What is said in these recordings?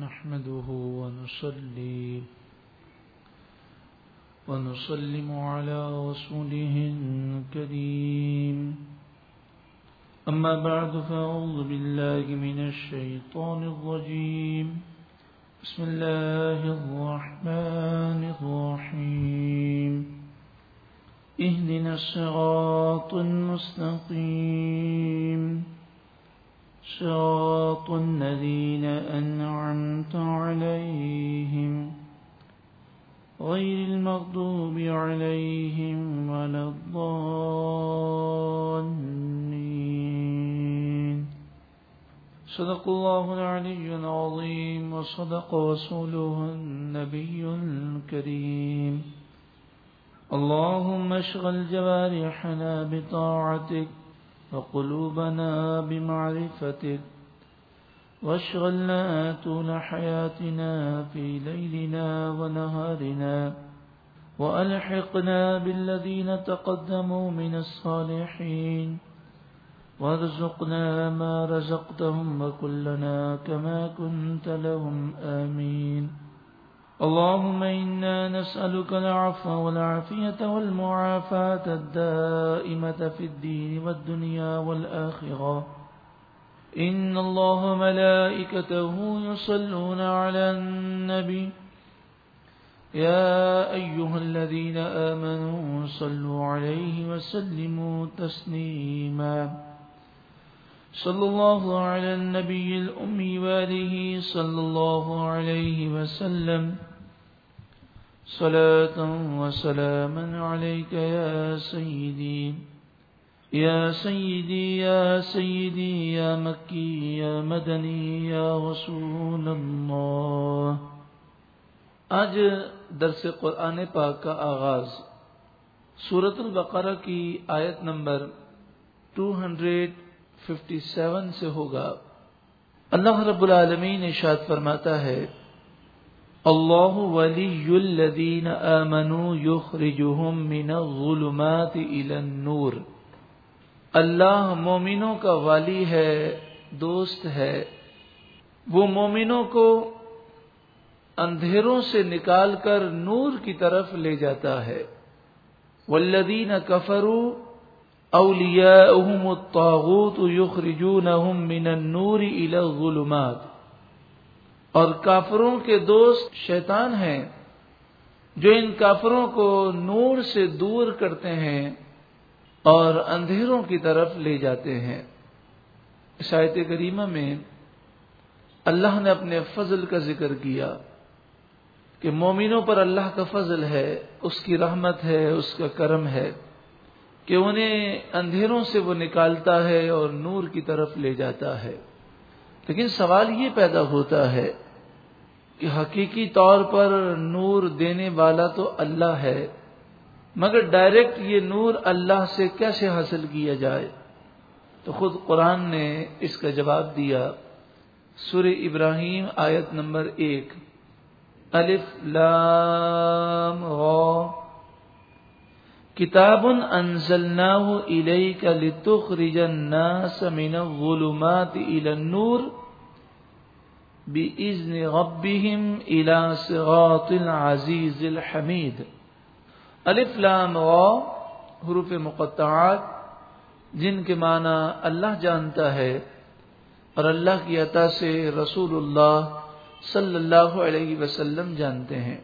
نحمده ونصلي ونسلم على رسوله الكريم. أما بعد، فأعوذ بالله من الشيطان الرجيم. بسم الله الرحمن الرحيم. اهدنا الصراط المستقيم. صراط الذين أنعمت عليهم غير المغضوب عليهم ولا الضالين. صدق الله العلي العظيم وصدق رسوله النبي الكريم. اللهم اشغل جوارحنا بطاعتك وقلوبنا بمعرفتك واشغلنا طول حياتنا في ليلنا ونهارنا، وألحقنا بالذين تقدموا من الصالحين، وارزقنا ما رزقتهم وكلنا كما كنت لهم آمين. اللهم إنا نسألك العفو والعافية والمعافاة الدائمة في الدين والدنيا والآخرة. إن الله ملائكته يصلون على النبي. يا أيها الذين آمنوا صلوا عليه وسلموا تسليما. صلى الله على النبي الأمي واله صلى الله عليه وسلم. صلاة وسلاما عليك يا سيدي. يا سيدي يا سيدي، يا مكي، يا مدني، يا رسول الله. آج درس قرآن پاک کا آغاز سورت البقرہ کی آیت نمبر 257 سے ہوگا. اللہ رب العالمین ارشاد فرماتا ہے اللہ ولی الذین آمنوا یخرجهم من الظلمات الى النور۔ اللہ مومنوں کا والی ہے، دوست ہے۔ وہ مومنوں کو اندھیروں سے نکال کر نور کی طرف لے جاتا ہے۔ والذین کفروا اولیاؤہم الطاغوت یخرجونہم من النور الى الظلمات۔ اور کافروں کے دوست شیطان ہیں، جو ان کافروں کو نور سے دور کرتے ہیں اور اندھیروں کی طرف لے جاتے ہیں۔ شاید کریمہ میں اللہ نے اپنے فضل کا ذکر کیا کہ مومنوں پر اللہ کا فضل ہے، اس کی رحمت ہے، اس کا کرم ہے کہ انہیں اندھیروں سے وہ نکالتا ہے اور نور کی طرف لے جاتا ہے۔ لیکن سوال یہ پیدا ہوتا ہے کہ حقیقی طور پر نور دینے والا تو اللہ ہے، مگر ڈائریکٹ یہ نور اللہ سے کیسے حاصل کیا جائے؟ تو خود قرآن نے اس کا جواب دیا۔ سور ابراہیم آیت نمبر ایک۔ الف لام غ کتاب انزلناه الیک لتخرج الناس من الظلمات الى النور بإذن ربهم الى صراط العزيز الحميد الف لام غ حروف مقطعات، جن کے معنی اللہ جانتا ہے اور اللہ کی عطا سے رسول اللہ صلی اللہ علیہ وسلم جانتے ہیں۔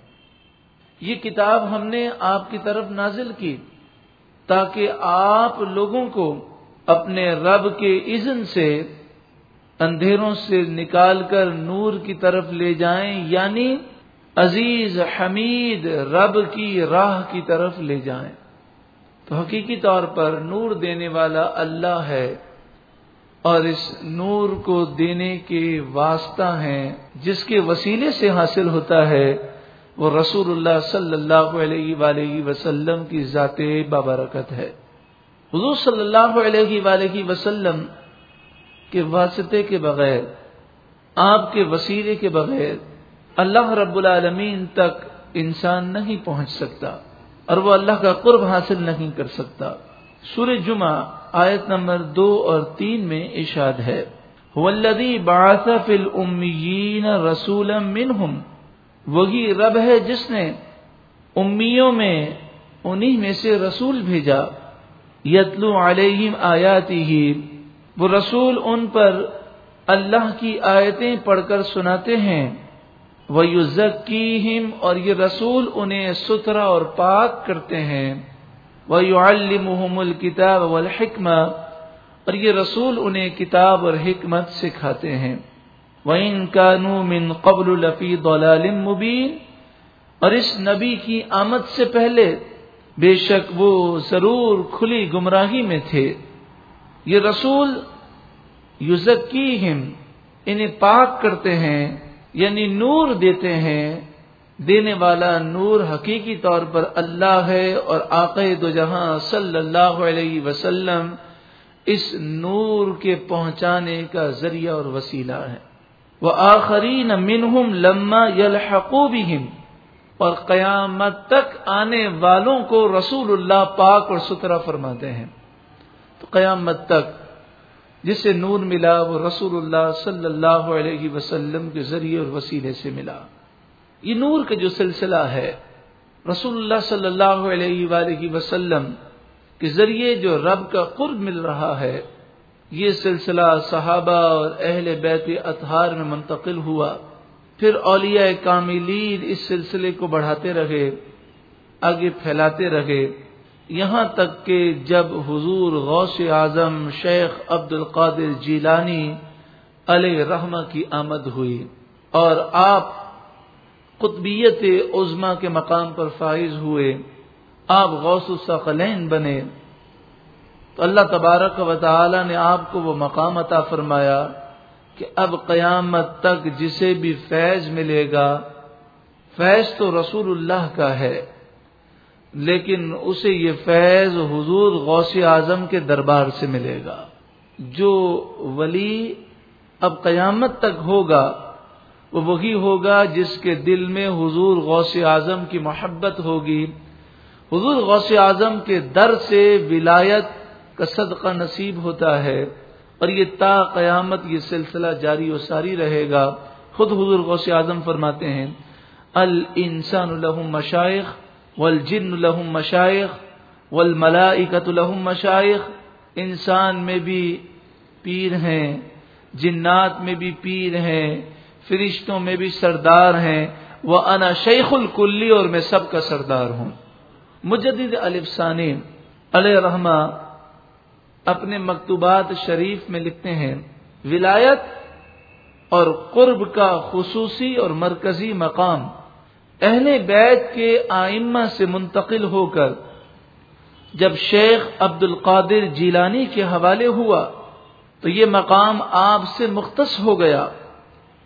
یہ کتاب ہم نے آپ کی طرف نازل کی تاکہ آپ لوگوں کو اپنے رب کے اذن سے اندھیروں سے نکال کر نور کی طرف لے جائیں یعنی عزیز حمید رب کی راہ کی طرف لے جائیں۔ تو حقیقی طور پر نور دینے والا اللہ ہے اور اس نور کو دینے کے واسطہ ہیں، جس کے وسیلے سے حاصل ہوتا ہے وہ رسول اللہ صلی اللہ علیہ وآلہ وسلم کی ذات بابرکت ہے۔ حضور صلی اللہ علیہ وآلہ وسلم کے واسطے کے بغیر، آپ کے وسیلے کے بغیر اللہ رب العالمین تک انسان نہیں پہنچ سکتا اور وہ اللہ کا قرب حاصل نہیں کر سکتا۔ سورہ جمعہ آیت نمبر دو اور تین میں اشاد ہے ولدی باصف الامین رسول منہم وہی رب ہے جس نے امیوں میں انہی میں سے رسول بھیجا، یتلو علیہم آیاتی ہی وہ رسول ان پر اللہ کی آیتیں پڑھ کر سناتے ہیں وہ یوزکیم اور یہ رسول انہیں ستھرا اور پاک کرتے ہیں وہ یو الم الکتاب والحکمہ اور یہ رسول انہیں کتاب اور حکمت سکھاتے ہیں۔ وہ ان قانو من قبل الفی مبین اور اس نبی کی آمد سے پہلے بے شک وہ ضرور کھلی گمراہی میں تھے۔ یہ رسول یوزکیم انہیں یعنی پاک کرتے ہیں یعنی نور دیتے ہیں۔ دینے والا نور حقیقی طور پر اللہ ہے اور دو جہاں صلی اللہ علیہ وسلم اس نور کے پہنچانے کا ذریعہ اور وسیلہ ہے۔ وہ آخری منہم لما یلحقو بہم، اور قیامت تک آنے والوں کو رسول اللہ پاک اور ستھرا فرماتے ہیں۔ تو قیامت تک جسے نور ملا، وہ رسول اللہ صلی اللہ علیہ وسلم کے ذریعے اور وسیلے سے ملا۔ یہ نور کا جو سلسلہ ہے، رسول اللہ صلی اللہ علیہ وآلہ وسلم کے ذریعے جو رب کا قرب مل رہا ہے یہ سلسلہ صحابہ اور اہل بیت اطہار میں منتقل ہوا۔ پھر اولیاء کاملین اس سلسلے کو بڑھاتے رہے، آگے پھیلاتے رہے۔ یہاں تک کہ جب حضور غوث اعظم شیخ عبد القادر جیلانی علیہ رحمہ کی آمد ہوئی اور آپ قطبیت عظما کے مقام پر فائز ہوئے، آپ غوث الثقلین بنے۔ تو اللہ تبارک و تعالی نے آپ کو وہ مقام عطا فرمایا کہ اب قیامت تک جسے بھی فیض ملے گا، فیض تو رسول اللہ کا ہے، لیکن اسے یہ فیض حضور غوث اعظم کے دربار سے ملے گا۔ جو ولی اب قیامت تک ہوگا، وہ وہی ہوگا جس کے دل میں حضور غوث اعظم کی محبت ہوگی۔ حضور غوث اعظم کے در سے ولایت کا صدقہ نصیب ہوتا ہے اور یہ تا قیامت یہ سلسلہ جاری و ساری رہے گا۔ خود حضور غوث اعظم فرماتے ہیں، الانسان لهم مشائق والجن لهم مشائق والملائکۃ لهم مشائق انسان میں بھی پیر ہیں، جنات میں بھی پیر ہیں، فرشتوں میں بھی سردار ہیں۔ وہ انا شیخ الکلی اور میں سب کا سردار ہوں۔ مجدد ثانی علیہ رحمہ اپنے مکتوبات شریف میں لکھتے ہیں، ولایت اور قرب کا خصوصی اور مرکزی مقام، اہل بیت کے آئمہ سے منتقل ہو کر، جب شیخ عبد القادر جیلانی کے حوالے ہوا، تو یہ مقام آپ سے مختص ہو گیا۔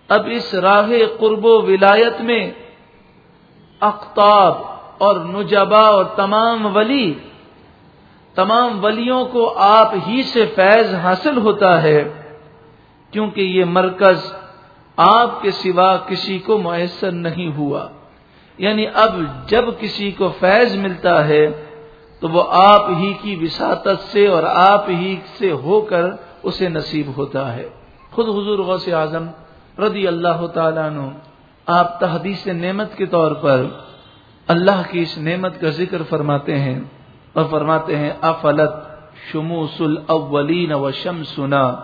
اب اس راہ قرب و ولایت میں اقتاب اور نجبا اور تمام ولی تمام ولیوں کو آپ ہی سے فیض حاصل ہوتا ہے، کیونکہ یہ مرکز آپ کے سوا کسی کو میسر نہیں ہوا۔ یعنی اب جب کسی کو فیض ملتا ہے، تو وہ آپ ہی کی وساطت سے اور آپ ہی سے ہو کر اسے نصیب ہوتا ہے۔ خود حضور غوث اعظم رضی اللہ تعالیٰ عنہ، آپ تحدیث نعمت کے طور پر اللہ کی اس نعمت کا ذکر فرماتے ہیں۔ اور فرماتے ہیں، افلت شموس الاولین و شمسنا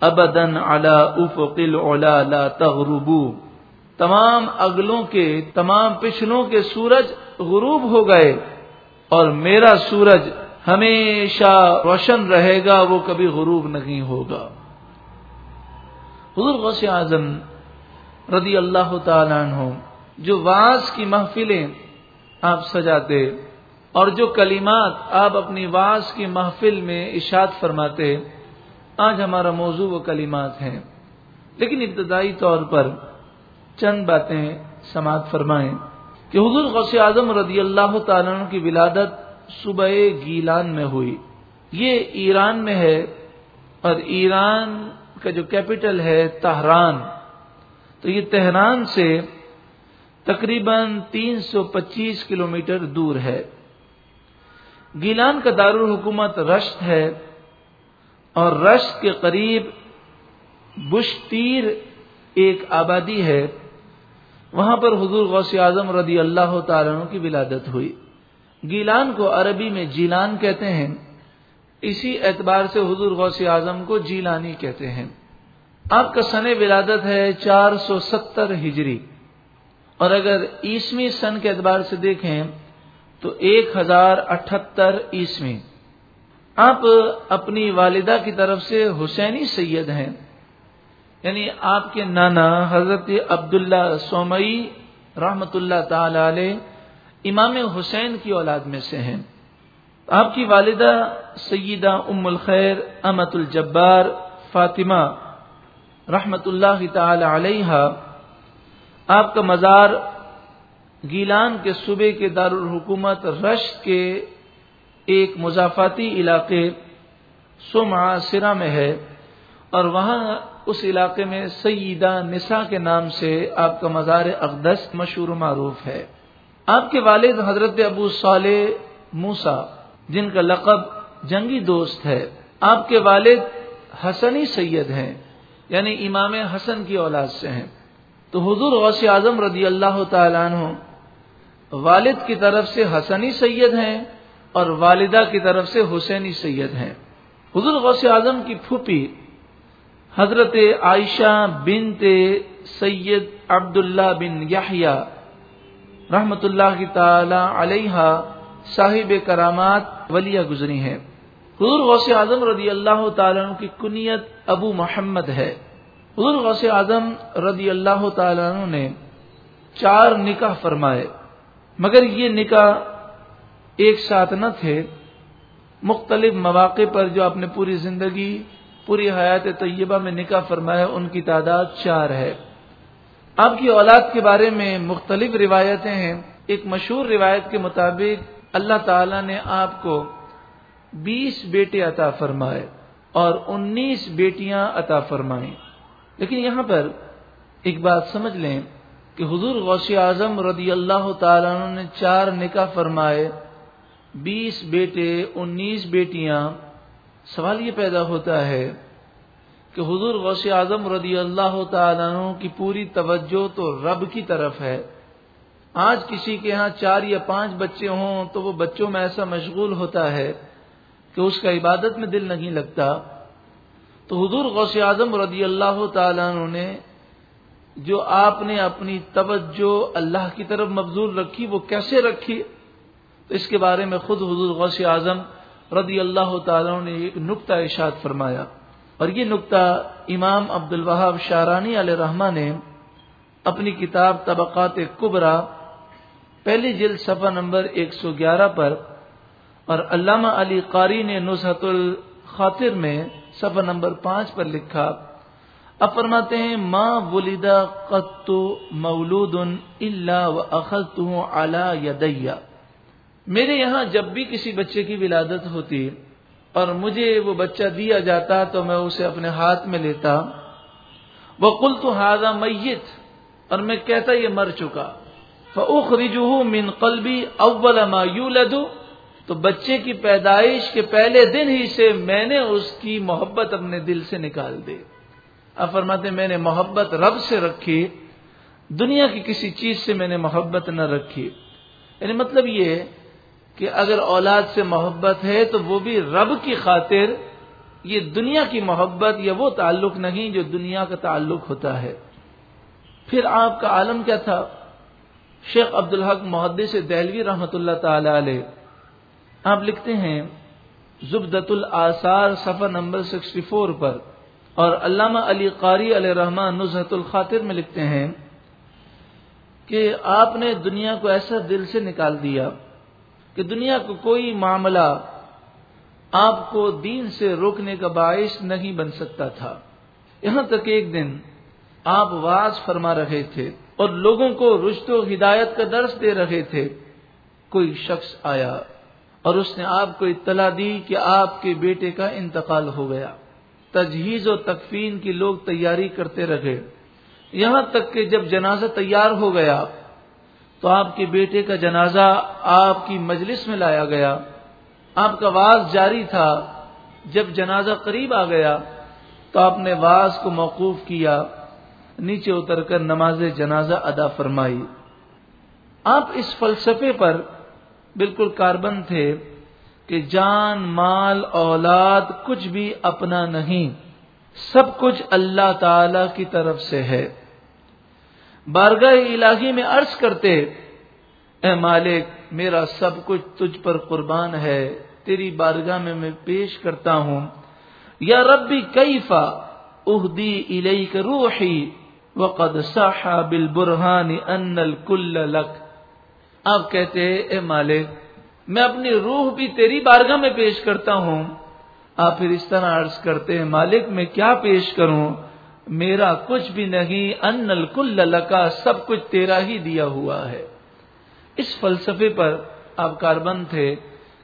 ابدن علی افق العلا لا تغربو. تمام اگلوں کے، تمام پچھلوں کے سورج غروب ہو گئے اور میرا سورج ہمیشہ روشن رہے گا، وہ کبھی غروب نہیں ہوگا۔ حضور غوث اعظم رضی اللہ تعالیٰ عنہ جو واس کی محفلیں آپ سجاتے اور جو کلمات آپ اپنی واز کی محفل میں اشاد فرماتے، آج ہمارا موضوع وہ کلمات ہیں۔ لیکن ابتدائی طور پر چند باتیں سماعت فرمائیں کہ حضور غوث اعظم رضی اللہ تعالیٰ کی ولادت صبح گیلان میں ہوئی۔ یہ ایران میں ہے اور ایران کا جو کیپٹل ہے تہران۔ تو یہ تہران سے تقریباً تین سو پچیس کلو میٹر دور ہے۔ گیلان کا دارالحکومت رشت ہے اور رشت کے قریب بشتیر ایک آبادی ہے۔ وہاں پر حضور غوث اعظم رضی اللہ تعالیٰ کی ولادت ہوئی۔ گیلان کو عربی میں جیلان کہتے ہیں۔ اسی اعتبار سے حضور غوث اعظم کو جیلانی کہتے ہیں۔ آپ کا سن ولادت ہے چار سو ستر ہجری۔ اور اگر عیسوی سن کے اعتبار سے دیکھیں تو ایک ہزار اٹھتر عیسوی۔ آپ اپنی والدہ کی طرف سے حسینی سید ہیں۔ یعنی آپ کے نانا حضرت عبداللہ سومئی رحمت اللہ تعالی علیہ امام حسین کی اولاد میں سے ہیں۔ آپ کی والدہ سیدہ ام الخیر امت الجبار فاطمہ رحمت اللہ تعالی علیہ آپ کا مزار گیلان کے صوبے کے دارالحکومت رشت کے ایک مضافاتی علاقے سما سرا میں ہے اور وہاں اس علاقے میں سیدہ نسا کے نام سے آپ کا مزار اقدس مشہور معروف ہے۔ آپ کے والد حضرت ابو صالح موسا جن کا لقب جنگی دوست ہے، آپ کے والد حسنی سید ہیں یعنی امام حسن کی اولاد سے ہیں۔ تو حضور غوث اعظم رضی اللہ تعالیٰ عنہ والد کی طرف سے حسنی سید ہیں اور والدہ کی طرف سے حسینی سید ہیں۔ حضور غوث اعظم کی پھوپھی حضرت عائشہ بنت سید عبداللہ بن یحییٰ رحمت اللہ کی تعالی علیہ صاحب کرامات ولیہ گزری ہیں۔ حضور غوث اعظم رضی اللہ تعالیٰ کی کنیت ابو محمد ہے۔ حضور غوث اعظم رضی اللہ تعالیٰ نے چار نکاح فرمائے۔ مگر یہ نکاح ایک ساتھ نہ تھے۔ مختلف مواقع پر جو اپنے پوری زندگی، پوری حیات طیبہ میں نکاح فرمایا، ان کی تعداد چار ہے۔ آپ کی اولاد کے بارے میں مختلف روایتیں ہیں۔ ایک مشہور روایت کے مطابق اللہ تعالی نے آپ کو بیس بیٹے عطا فرمائے اور انیس بیٹیاں عطا فرمائیں۔ لیکن یہاں پر ایک بات سمجھ لیں۔ کہ حضور غوث اعظم رضی اللہ تعالیٰ نے چار نکاح فرمائے، بیس بیٹے، انیس بیٹیاں۔ سوال یہ پیدا ہوتا ہے کہ حضور غوث اعظم رضی اللہ تعالیٰ عنہ کی پوری توجہ تو رب کی طرف ہے۔ آج کسی کے ہاں چار یا پانچ بچے ہوں تو وہ بچوں میں ایسا مشغول ہوتا ہے کہ اس کا عبادت میں دل نہیں لگتا۔ تو حضور غوث اعظم رضی اللہ تعالیٰ عنہ نے جو آپ نے اپنی توجہ اللہ کی طرف مبزول رکھی، وہ کیسے رکھی؟ تو اس کے بارے میں خود حضور غوث اعظم رضی اللہ تعالیٰ نے ایک نقطہ اشاد فرمایا۔ اور یہ نقطہ امام عبد الوہاب شارانی علیہ رحمٰ نے اپنی کتاب طبقات کبرا، پہلی جلد صفحہ نمبر ایک سو گیارہ پر، اور علامہ علی قاری نے نصحت الخاطر میں صفحہ نمبر پانچ پر لکھا۔ اب فرماتے ہیں ماں ولیدہ قط مولود اللہ و اخذ اعلی یدیا میرے یہاں جب بھی کسی بچے کی ولادت ہوتی اور مجھے وہ بچہ دیا جاتا تو میں اسے اپنے ہاتھ میں لیتا وہ کل تو ہاضا میت، اور میں کہتا یہ مر چکا فوخ رجو من قلبی اول ما یولدو تو بچے کی پیدائش کے پہلے دن ہی سے میں نے اس کی محبت اپنے دل سے نکال دی۔ اب فرماتے میں نے محبت رب سے رکھی، دنیا کی کسی چیز سے میں نے محبت نہ رکھی۔ یعنی مطلب یہ کہ اگر اولاد سے محبت ہے تو وہ بھی رب کی خاطر یہ دنیا کی محبت یا وہ تعلق نہیں جو دنیا کا تعلق ہوتا ہے۔ پھر آپ کا عالم کیا تھا؟ شیخ عبد الحق محدث دہلوی رحمۃ اللہ تعالی علیہ۔ آپ لکھتے ہیں زبدت الاثار صفحہ نمبر سکسٹی فور پر۔ اور علامہ علی قاری علیہ رحمان نظہت الخاطر میں لکھتے ہیں کہ آپ نے دنیا کو ایسا دل سے نکال دیا کہ دنیا کو کوئی معاملہ آپ کو دین سے روکنے کا باعث نہیں بن سکتا تھا۔ یہاں تک ایک دن آپ واز فرما رہے تھے اور لوگوں کو رشت و ہدایت کا درس دے رہے تھے۔ کوئی شخص آیا اور اس نے آپ کو اطلاع دی کہ آپ کے بیٹے کا انتقال ہو گیا۔ تجہیز و تکفین کی لوگ تیاری کرتے رہے۔ یہاں تک کہ جب جنازہ تیار ہو گیا، تو آپ کے بیٹے کا جنازہ آپ کی مجلس میں لایا گیا۔ آپ کا واز جاری تھا۔ جب جنازہ قریب آ گیا، تو آپ نے واز کو موقوف کیا۔ نیچے اتر کر نماز جنازہ ادا فرمائی۔ آپ اس فلسفے پر بالکل کاربن تھے۔ کہ جان، مال، اولاد کچھ بھی اپنا نہیں، سب کچھ اللہ تعالی کی طرف سے ہے۔ بارگاہ الہی میں عرض کرتے، اے مالک، میرا سب کچھ تجھ پر قربان ہے، تیری بارگاہ میں میں پیش کرتا ہوں۔ یا ربی کئی فا اہدی الیک روحی وقد صاحب بالبرہان ان الکل لک۔ آپ کہتے، اے مالک میں اپنی روح بھی تیری بارگاہ میں پیش کرتا ہوں۔ آپ پھر اس طرح عرض کرتے ہیں، مالک میں کیا پیش کروں؟ میرا کچھ بھی نہیں، ان الکل لکا، سب کچھ تیرا ہی دیا ہوا ہے۔ اس فلسفے پر آپ کاربند تھے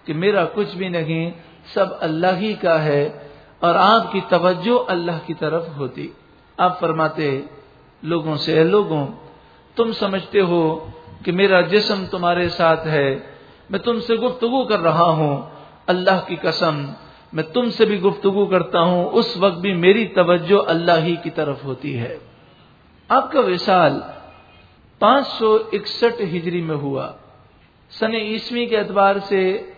کہ میرا کچھ بھی نہیں، سب اللہ ہی کا ہے اور آپ کی توجہ اللہ کی طرف ہوتی۔ آپ فرماتے لوگوں سے لوگوں، تم سمجھتے ہو کہ میرا جسم تمہارے ساتھ ہے۔ میں تم سے گفتگو کر رہا ہوں، اللہ کی قسم، میں تم سے بھی گفتگو کرتا ہوں، اس وقت بھی میری توجہ اللہ ہی کی طرف ہوتی ہے۔ آپ کا وصال پانچ سو اکسٹھ ہجری میں ہوا۔ سن عیسوی کے اعتبار سے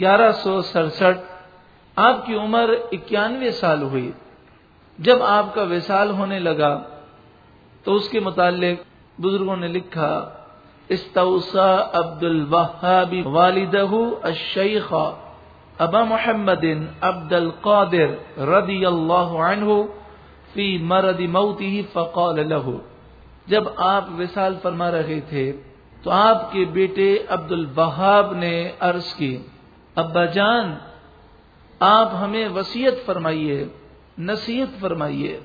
گیارہ سو سڑسٹھ، آپ کی عمر اکیانوے سال ہوئی۔ جب آپ کا وصال ہونے لگا تو اس کے متعلق بزرگوں نے لکھا استوسا عبد الوہاب والدہ الشیخ ابا محمد عبد القادر رضی اللہ عنہ فی مرد موتی فقال له، جب آپ وصال فرما رہے تھے تو آپ کے بیٹے عبد الوہاب نے عرض کی، ابا جان، آپ ہمیں وسیعت فرمائیے، نصیحت فرمائیے۔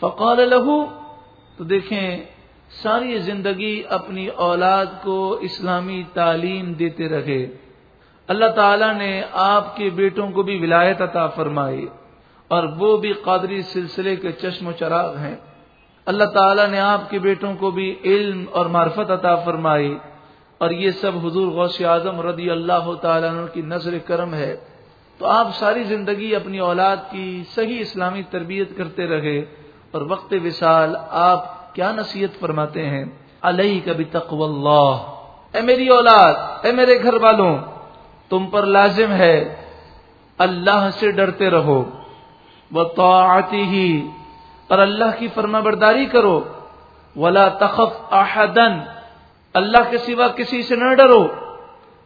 فقال له، تو دیکھیں ساری زندگی اپنی اولاد کو اسلامی تعلیم دیتے رہے۔ اللہ تعالیٰ نے آپ کے بیٹوں کو بھی ولایت عطا فرمائی اور وہ بھی قادری سلسلے کے چشم و چراغ ہیں۔ اللہ تعالیٰ نے آپ کے بیٹوں کو بھی علم اور معرفت عطا فرمائی اور یہ سب حضور غوث اعظم رضی اللہ تعالیٰ عنہ کی نظر کرم ہے۔ تو آپ ساری زندگی اپنی اولاد کی صحیح اسلامی تربیت کرتے رہے اور وقت وصال آپ کیا نصیحت فرماتے ہیں؟ علیہ کبھی تقو اللہ۔ اے میری اولاد، اے میرے گھر والوں، تم پر لازم ہے اللہ سے ڈرتے رہو۔ وہ تو آتی ہی اور اللہ کی فرما برداری کرو۔ ولا تخف احدن اللہ کے سوا کسی سے نہ ڈرو۔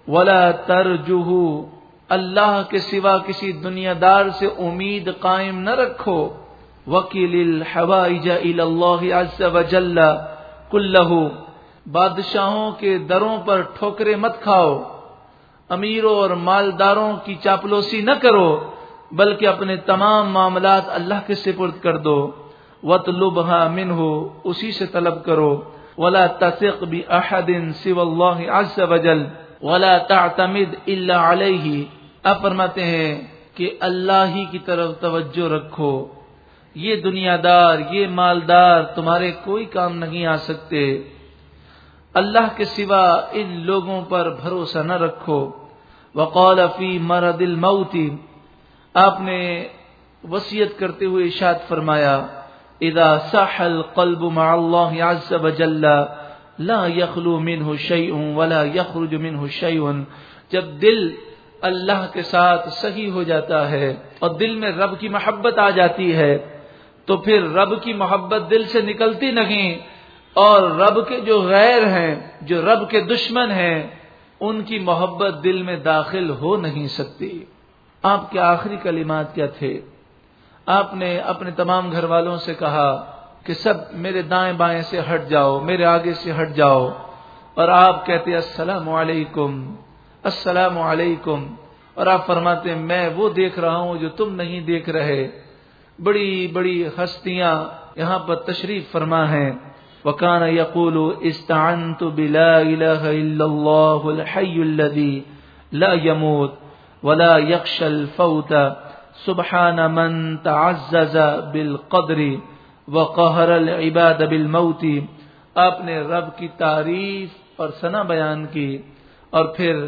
ولا ترجو اللہ کے سوا کسی دنیا دار سے امید قائم نہ رکھو۔ وکیل الحوائج اللہ عز وجل کلہ بادشاہوں کے دروں پر ٹھوکرے مت کھاؤ، امیروں اور مالداروں کی چاپلوسی نہ کرو، بلکہ اپنے تمام معاملات اللہ کے سپرد کر دو۔ وط لبہ من ہو اسی سے طلب کرو۔ ولا تثق بأحد سوى الله عز وجل، ولا تعتمد الا علیہ اب فرماتے ہیں کہ اللہ ہی کی طرف توجہ رکھو۔ یہ دنیا دار یہ مالدار تمہارے کوئی کام نہیں آ سکتے۔ اللہ کے سوا ان لوگوں پر بھروسہ نہ رکھو۔ وقال فی مرد الموت۔ آپ نے وسیعت کرتے ہوئے اشاد فرمایا، اذا صح القلب مع الله عز وجل لا يخلو منه شيء ولا يخرج منه شيء جب دل اللہ کے ساتھ صحیح ہو جاتا ہے اور دل میں رب کی محبت آ جاتی ہے تو پھر رب کی محبت دل سے نکلتی نہیں اور رب کے جو غیر ہیں، جو رب کے دشمن ہیں، ان کی محبت دل میں داخل ہو نہیں سکتی۔ آپ کے آخری کلمات کیا تھے؟ آپ نے اپنے تمام گھر والوں سے کہا کہ سب میرے دائیں بائیں سے ہٹ جاؤ، میرے آگے سے ہٹ جاؤ۔ اور آپ کہتے السلام علیکم السلام علیکم۔ اور آپ فرماتے میں وہ دیکھ رہا ہوں جو تم نہیں دیکھ رہے۔ بڑی بڑی ہستیاں یہاں پر تشریف فرما ہے وکان یقول استعنت بلا الہ الا اللہ الحی الذی لا يموت ولا يخشى الفوت سبحان من تعزز بالقدر وقهر العباد بالموت۔ آپ نے رب کی تعریف اور ثنا بیان کی اور پھر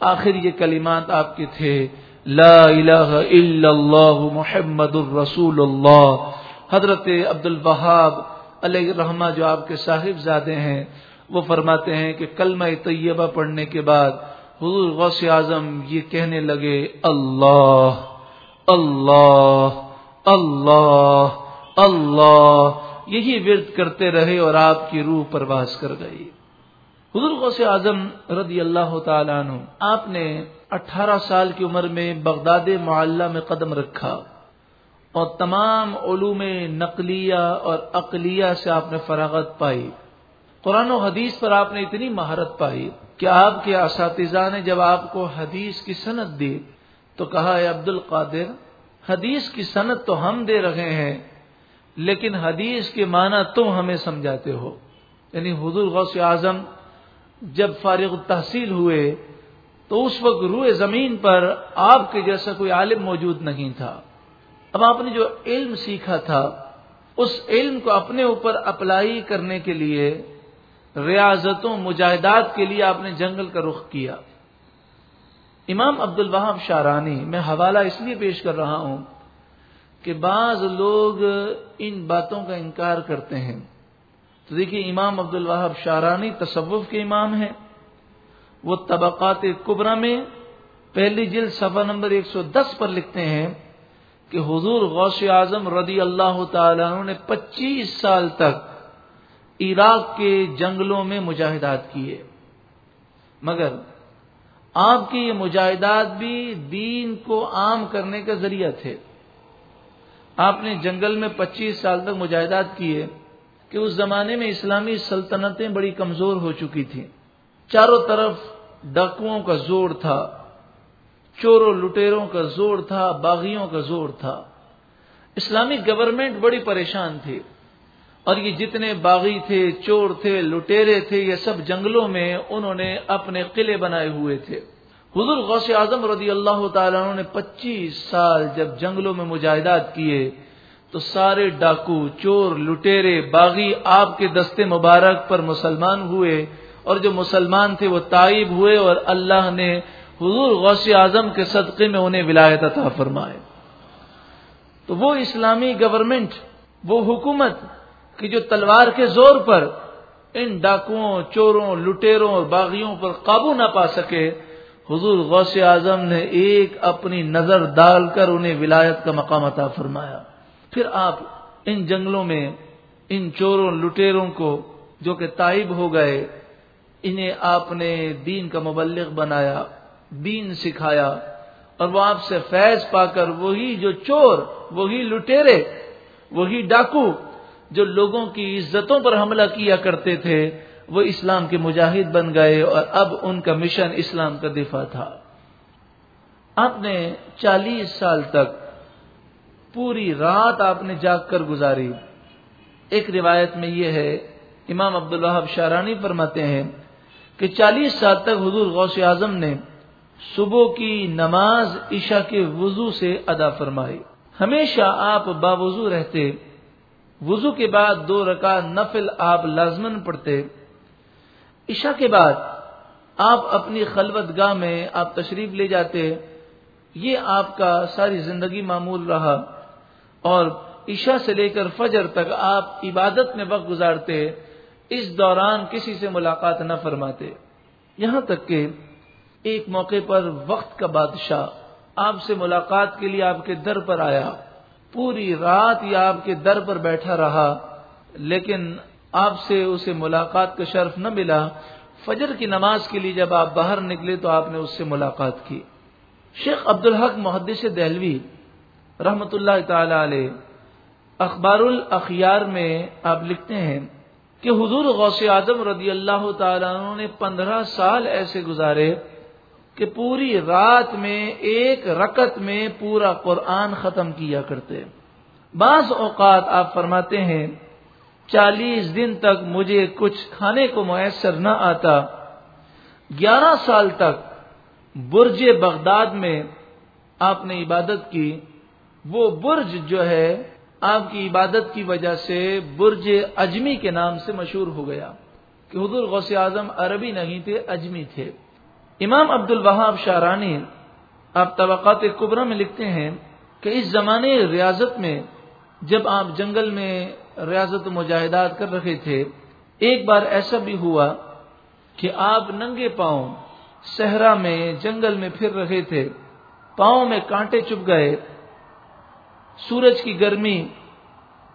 آخر یہ کلمات آپ کے تھے۔ لا الہ الا اللہ محمد الرسول اللہ حضرت عبد البہاب علیہ رحمہ جو آپ کے صاحب زادے ہیں، وہ فرماتے ہیں کہ کلمہ طیبہ پڑھنے کے بعد حضور غوث اعظم یہ کہنے لگے، اللہ اللہ اللہ اللہ، یہی ورد کرتے رہے اور آپ کی روح پرواز کر گئی۔ حضور غوث اعظم رضی اللہ تعالیٰ عنہ، آپ نے اٹھارہ سال کی عمر میں بغداد معلّہ میں قدم رکھا اور تمام علوم نقلیہ اور اقلیہ سے آپ نے فراغت پائی۔ قرآن و حدیث پر آپ نے اتنی مہارت پائی کہ آپ کے اساتذہ نے جب آپ کو حدیث کی صنعت دی تو کہا ہے عبد القادر، حدیث کی صنعت تو ہم دے رہے ہیں، لیکن حدیث کے معنی تم ہمیں سمجھاتے ہو۔ یعنی حضور غوث اعظم جب فارغ التحصیل ہوئے تو اس وقت روئے زمین پر آپ کے جیسا کوئی عالم موجود نہیں تھا۔ اب آپ نے جو علم سیکھا تھا، اس علم کو اپنے اوپر اپلائی کرنے کے لیے، ریاضتوں، مجاہدات کے لیے آپ نے جنگل کا رخ کیا۔ امام عبد الوہاب شارانی، میں حوالہ اس لیے پیش کر رہا ہوں کہ بعض لوگ ان باتوں کا انکار کرتے ہیں۔ تو دیکھیے امام عبد الوہاب شارانی تصوف کے امام ہیں۔ وہ طبقات کبرا میں پہلی جلد صفحہ نمبر ایک سو دس پر لکھتے ہیں کہ حضور غوث اعظم رضی اللہ تعالیٰ نے پچیس سال تک عراق کے جنگلوں میں مجاہدات کیے۔ مگر آپ کے یہ مجاہدات بھی دین کو عام کرنے کا ذریعہ تھے۔ آپ نے جنگل میں پچیس سال تک مجاہدات کیے۔ کہ اس زمانے میں اسلامی سلطنتیں بڑی کمزور ہو چکی تھیں۔ چاروں طرف ڈاکوؤں کا زور تھا، چوروں لٹیروں کا زور تھا، باغیوں کا زور تھا۔ اسلامی گورنمنٹ بڑی پریشان تھی۔ اور یہ جتنے باغی تھے، چور تھے، لٹیرے تھے، یہ سب جنگلوں میں انہوں نے اپنے قلعے بنائے ہوئے تھے۔ حضور غوث اعظم رضی اللہ تعالیٰ نے پچیس سال جب جنگلوں میں مجاہدات کیے تو سارے ڈاکو، چور، لٹیرے، باغی آپ کے دستے مبارک پر مسلمان ہوئے اور جو مسلمان تھے وہ تائب ہوئے اور اللہ نے حضور غوث اعظم کے صدقے میں انہیں ولایت عطا فرمائے۔ تو وہ اسلامی گورنمنٹ، وہ حکومت کہ جو تلوار کے زور پر ان ڈاکوؤں، چوروں، لٹیروں اور باغیوں پر قابو نہ پا سکے، حضور غوث اعظم نے ایک اپنی نظر ڈال کر انہیں ولایت کا مقام عطا فرمایا۔ پھر آپ ان جنگلوں میں، ان چوروں، لٹیروں کو جو کہ تائب ہو گئے، انہیں آپ نے دین کا مبلغ بنایا، دین سکھایا، اور وہ آپ سے فیض پا کر وہی جو چور، وہی لٹیرے، وہی ڈاکو جو لوگوں کی عزتوں پر حملہ کیا کرتے تھے، وہ اسلام کے مجاہد بن گئے اور اب ان کا مشن اسلام کا دفاع تھا۔ آپ نے چالیس سال تک پوری رات آپ نے جاگ کر گزاری۔ ایک روایت میں یہ ہے، امام عبد الحب شارانی فرماتے ہیں کہ چالیس سال تک حضور غوث اعظم نے صبح کی نماز عشاء کے وضو سے ادا فرمائی۔ ہمیشہ آپ باوضو رہتے، وضو کے بعد دو رکا نفل آپ لازمن پڑھتے۔ عشاء کے بعد آپ اپنی خلوت گاہ میں آپ تشریف لے جاتے۔ یہ آپ کا ساری زندگی معمول رہا۔ اور عشاء سے لے کر فجر تک آپ عبادت میں وقت گزارتے، اس دوران کسی سے ملاقات نہ فرماتے۔ یہاں تک کہ ایک موقع پر وقت کا بادشاہ آپ سے ملاقات کے لیے آپ کے در پر آیا۔ پوری رات یہ آپ کے در پر بیٹھا رہا، لیکن آپ سے اسے ملاقات کا شرف نہ ملا۔ فجر کی نماز کے لیے جب آپ باہر نکلے تو آپ نے اس سے ملاقات کی۔ شیخ عبد الحق محدث دہلوی رحمت اللہ تعالی علیہ اخبار الاخیار میں آپ لکھتے ہیں کہ حضور غوث اعظم رضی اللہ تعالیٰ نے پندرہ سال ایسے گزارے کہ پوری رات میں ایک رکت میں پورا قرآن ختم کیا کرتے۔ بعض اوقات آپ فرماتے ہیں، چالیس دن تک مجھے کچھ کھانے کو میسر نہ آتا۔ گیارہ سال تک برج بغداد میں آپ نے عبادت کی۔ وہ برج جو ہے آپ کی عبادت کی وجہ سے برج اجمی کے نام سے مشہور ہو گیا کہ حضور غوث اعظم عربی نہیں تھے، اجمی تھے۔ امام عبد الوہاب شارانی آپ طبقات کبرا میں لکھتے ہیں کہ اس زمانے ریاضت میں جب آپ جنگل میں ریاضت مجاہدات کر رہے تھے، ایک بار ایسا بھی ہوا کہ آپ ننگے پاؤں صحرا میں جنگل میں پھر رہے تھے، پاؤں میں کانٹے چپ گئے۔ سورج کی گرمی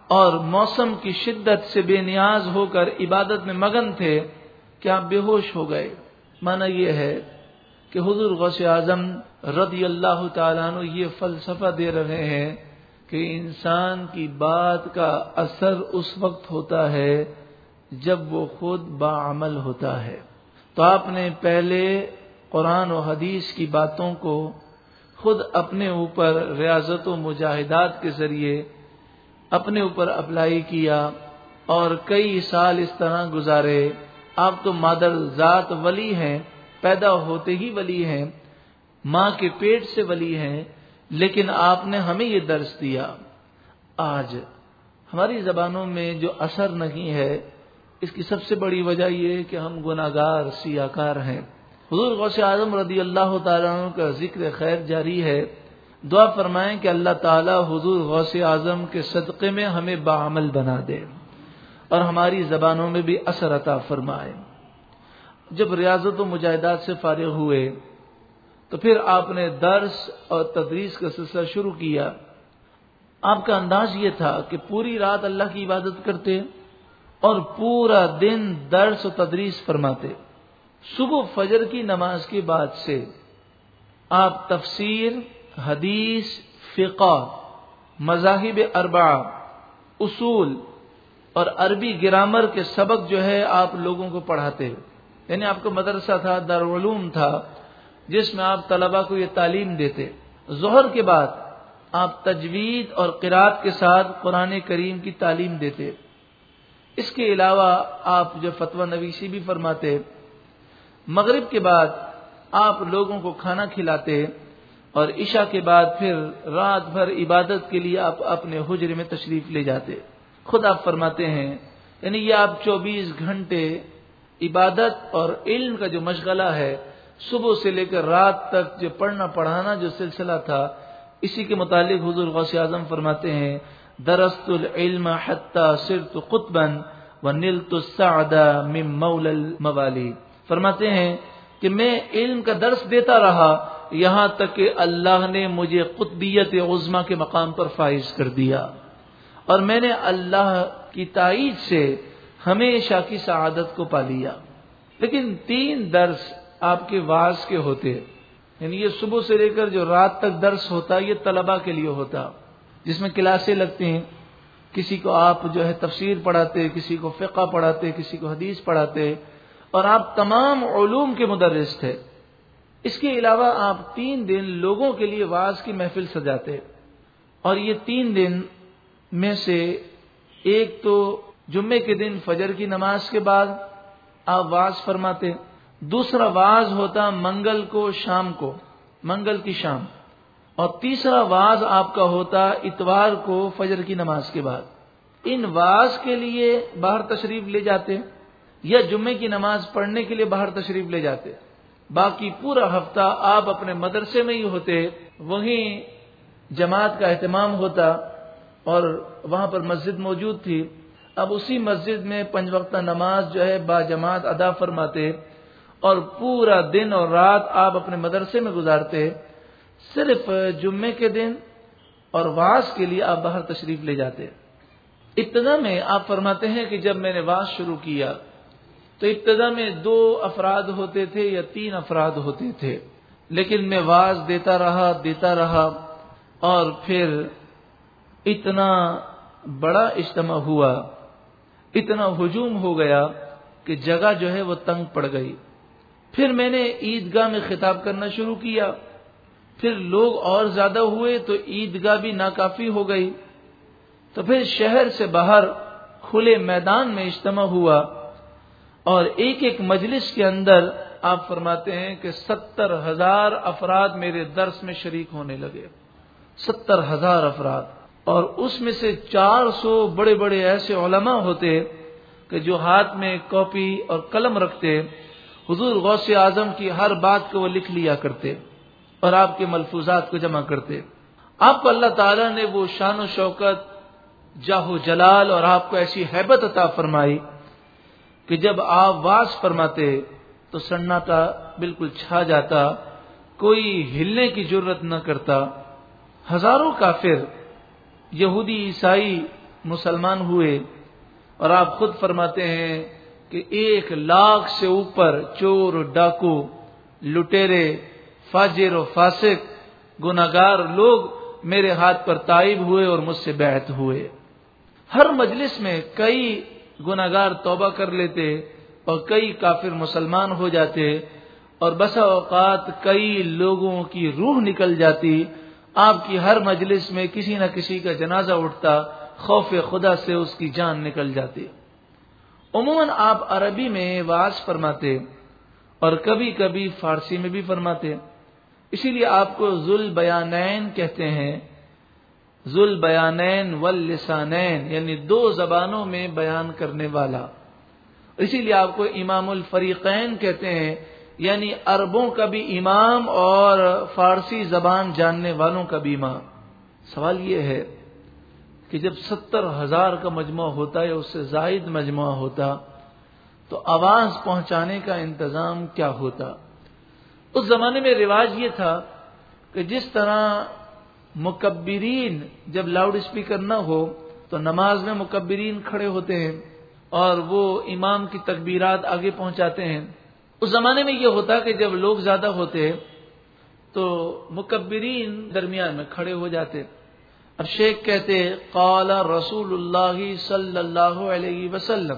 اور موسم کی شدت سے بے نیاز ہو کر عبادت میں مگن تھے کہ آپ بے ہوش ہو گئے؟ مانا یہ ہے کہ حضور غوث اعظم رضی اللہ تعالیٰ عنہ یہ فلسفہ دے رہے ہیں کہ انسان کی بات کا اثر اس وقت ہوتا ہے جب وہ خود باعمل ہوتا ہے۔ تو آپ نے پہلے قرآن و حدیث کی باتوں کو خود اپنے اوپر ریاضت و مجاہدات کے ذریعے اپنے اوپر اپلائی کیا اور کئی سال اس طرح گزارے۔ آپ تو مادر ذات ولی ہیں، پیدا ہوتے ہی ولی ہیں، ماں کے پیٹ سے ولی ہیں، لیکن آپ نے ہمیں یہ درس دیا۔ آج ہماری زبانوں میں جو اثر نہیں ہے، اس کی سب سے بڑی وجہ یہ کہ ہم گناگار سیاکار ہیں۔ حضور غوث اعظم رضی اللہ تعالیٰ عنہ کا ذکر خیر جاری ہے۔ دعا فرمائیں کہ اللہ تعالیٰ حضور غوث اعظم کے صدقے میں ہمیں بعمل بنا دے اور ہماری زبانوں میں بھی اثر عطا فرمائے۔ جب ریاضت و مجاہدات سے فارغ ہوئے تو پھر آپ نے درس اور تدریس کا سلسلہ شروع کیا۔ آپ کا انداز یہ تھا کہ پوری رات اللہ کی عبادت کرتے اور پورا دن درس و تدریس فرماتے۔ صبح فجر کی نماز کے بعد سے آپ تفسیر، حدیث، فقہ، مذاہب اربع اصول اور عربی گرامر کے سبق جو ہے آپ لوگوں کو پڑھاتے یعنی آپ کا مدرسہ تھا، دارالعلوم تھا، جس میں آپ طلبا کو یہ تعلیم دیتے۔ ظہر کے بعد آپ تجوید اور قرآت کے ساتھ قرآن کریم کی تعلیم دیتے۔ اس کے علاوہ آپ جو فتویٰ نویسی بھی فرماتے مغرب کے بعد آپ لوگوں کو کھانا کھلاتے اور عشاء کے بعد پھر رات بھر عبادت کے لیے آپ اپنے حجرے میں تشریف لے جاتے۔ خود آپ فرماتے ہیں یعنی یہ آپ چوبیس گھنٹے عبادت اور علم کا جو مشغلہ ہے، صبح سے لے کر رات تک جو پڑھنا پڑھانا جو سلسلہ تھا، اسی کے متعلق حضور غوث اعظم فرماتے ہیں، درست العلم حتى صرت قطبا ونلت السعد من مول الموالی فرماتے ہیں کہ میں علم کا درس دیتا رہا یہاں تک کہ اللہ نے مجھے قطبیت عظما کے مقام پر فائز کر دیا۔ اور میں نے اللہ کی تائید سے ہمیشہ کی سعادت کو پا لیا۔ لیکن تین درس آپ کے واز کے ہوتے۔ یعنی یہ صبح سے لے کر جو رات تک درس ہوتا، یہ طلبہ کے لیے ہوتا۔ جس میں کلاسیں لگتی ہیں، کسی کو آپ جو ہے تفسیر پڑھاتے، کسی کو فقہ پڑھاتے، کسی کو حدیث پڑھاتے۔ اور آپ تمام علوم کے مدرس تھے۔ اس کے علاوہ آپ تین دن لوگوں کے لیے واز کی محفل سجاتے۔ اور یہ تین دن میں سے ایک تو جمعے کے دن فجر کی نماز کے بعد آپ واز فرماتے۔ دوسرا واز ہوتا منگل کو، شام کو، منگل کی شام۔ اور تیسرا واز آپ کا ہوتا اتوار کو، فجر کی نماز کے بعد۔ ان واز کے لیے باہر تشریف لے جاتے۔ یا جمعے کی نماز پڑھنے کے لیے باہر تشریف لے جاتے باقی پورا ہفتہ آپ اپنے مدرسے میں ہی ہوتے وہیں جماعت کا اہتمام ہوتا اور وہاں پر مسجد موجود تھی اب اسی مسجد میں پنج وقتہ نماز جو ہے با جماعت ادا فرماتے اور پورا دن اور رات آپ اپنے مدرسے میں گزارتے صرف جمعے کے دن اور واس کے لیے آپ باہر تشریف لے جاتے ابتدا میں آپ فرماتے ہیں کہ جب میں نے واس شروع کیا تو ابتدا میں دو افراد ہوتے تھے یا تین افراد ہوتے تھے، لیکن میں واز دیتا رہا دیتا رہا، اور پھر اتنا بڑا اجتماع ہوا، اتنا ہجوم ہو گیا کہ جگہ جو ہے وہ تنگ پڑ گئی۔ پھر میں نے عیدگاہ میں خطاب کرنا شروع کیا۔ پھر لوگ اور زیادہ ہوئے تو عیدگاہ بھی ناکافی ہو گئی۔ تو پھر شہر سے باہر کھلے میدان میں اجتماع ہوا۔ اور ایک ایک مجلس کے اندر آپ فرماتے ہیں کہ ستر ہزار افراد میرے درس میں شریک ہونے لگے۔ ستر ہزار افراد۔ اور اس میں سے چار سو بڑے بڑے ایسے علماء ہوتے کہ جو ہاتھ میں کاپی اور قلم رکھتے، حضور غوث اعظم کی ہر بات کو وہ لکھ لیا کرتے اور آپ کے ملفوظات کو جمع کرتے۔ آپ کو اللہ تعالیٰ نے وہ شان و شوکت جاہو جلال اور آپ کو ایسی حیبت عطا فرمائی۔ کہ جب آپ واس فرماتے تو سناٹا بالکل چھا جاتا، کوئی ہلنے کی ضرورت نہ کرتا۔ ہزاروں کافر، یہودی، عیسائی، مسلمان ہوئے اور آپ خود فرماتے ہیں کہ ایک لاکھ سے اوپر چور، ڈاکو، لٹیرے، فاجر و فاسق گناگار لوگ میرے ہاتھ پر تائب ہوئے اور مجھ سے بیعت ہوئے۔ ہر مجلس میں کئی گناگار توبہ کر لیتے اور کئی کافر مسلمان ہو جاتے اور بسا اوقات کئی لوگوں کی روح نکل جاتی، آپ کی ہر مجلس میں کسی نہ کسی کا جنازہ اٹھتا، خوف خدا سے اس کی جان نکل جاتی۔ عموماً آپ عربی میں واز فرماتے اور کبھی کبھی فارسی میں بھی فرماتے۔ اسی لیے آپ کو ذل بیانین کہتے ہیں۔ ذل بیانین واللسانین یعنی دو زبانوں میں بیان کرنے والا۔ اسی لیے آپ کو امام الفریقین کہتے ہیں یعنی عربوں کا بھی امام اور فارسی زبان جاننے والوں کا بھی امام۔ سوال یہ ہے کہ جب ستر ہزار کا مجموعہ ہوتا ہے اس سے زائد مجموعہ ہوتا، تو آواز پہنچانے کا انتظام کیا ہوتا؟ اس زمانے میں رواج یہ تھا کہ جس طرح مکبرین، جب لاؤڈ اسپیکر نہ ہو تو نماز میں مکبرین کھڑے ہوتے ہیں اور وہ امام کی تکبیرات آگے پہنچاتے ہیں۔ اس زمانے میں یہ ہوتا کہ جب لوگ زیادہ ہوتے تو مکبرین درمیان میں کھڑے ہو جاتے۔ اب شیخ کہتے، قال رسول اللہ صلی اللہ علیہ وسلم۔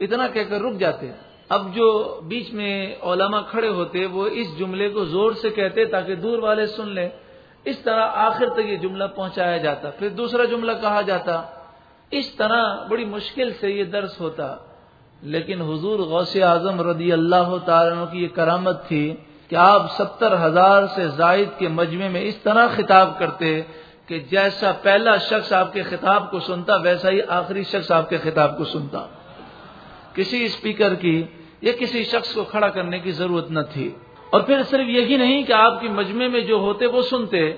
اتنا کہہ کر رک جاتے۔ اب جو بیچ میں علماء کھڑے ہوتے، وہ اس جملے کو زور سے کہتے تاکہ دور والے سن لیں۔ اس طرح آخر تک یہ جملہ پہنچایا جاتا، پھر دوسرا جملہ کہا جاتا۔ اس طرح بڑی مشکل سے یہ درس ہوتا۔ لیکن حضور غوث اعظم رضی اللہ تعالیٰ کی یہ کرامت تھی کہ آپ ستر ہزار سے زائد کے مجمع میں اس طرح خطاب کرتے کہ جیسا پہلا شخص آپ کے خطاب کو سنتا، ویسا ہی آخری شخص آپ کے خطاب کو سنتا۔ کسی اسپیکر کی یا کسی شخص کو کھڑا کرنے کی ضرورت نہ تھی۔ اور پھر صرف یہی نہیں کہ آپ کی مجمع میں جو ہوتے وہ سنتے،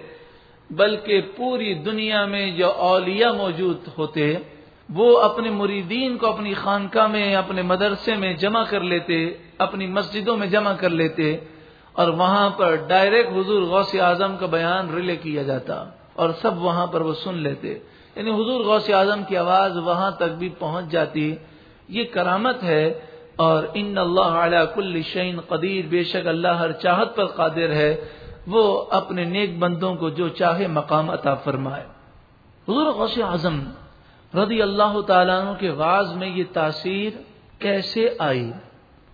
بلکہ پوری دنیا میں جو اولیاء موجود ہوتے، وہ اپنے مریدین کو اپنی خانقاہ میں، اپنے مدرسے میں جمع کر لیتے، اپنی مسجدوں میں جمع کر لیتے، اور وہاں پر ڈائریکٹ حضور غوث اعظم کا بیان ریلے کیا جاتا اور سب وہاں پر وہ سن لیتے۔ یعنی حضور غوث اعظم کی آواز وہاں تک بھی پہنچ جاتی۔ یہ کرامت ہے اور ان اللہ علیہ کل شعین قدیر، بے شک اللہ ہر چاہت پر قادر ہے، وہ اپنے نیک بندوں کو جو چاہے مقام عطا فرمائے۔ حضور غوث اعظم رضی اللہ تعالیٰ کے غاز میں یہ تاثیر کیسے آئی؟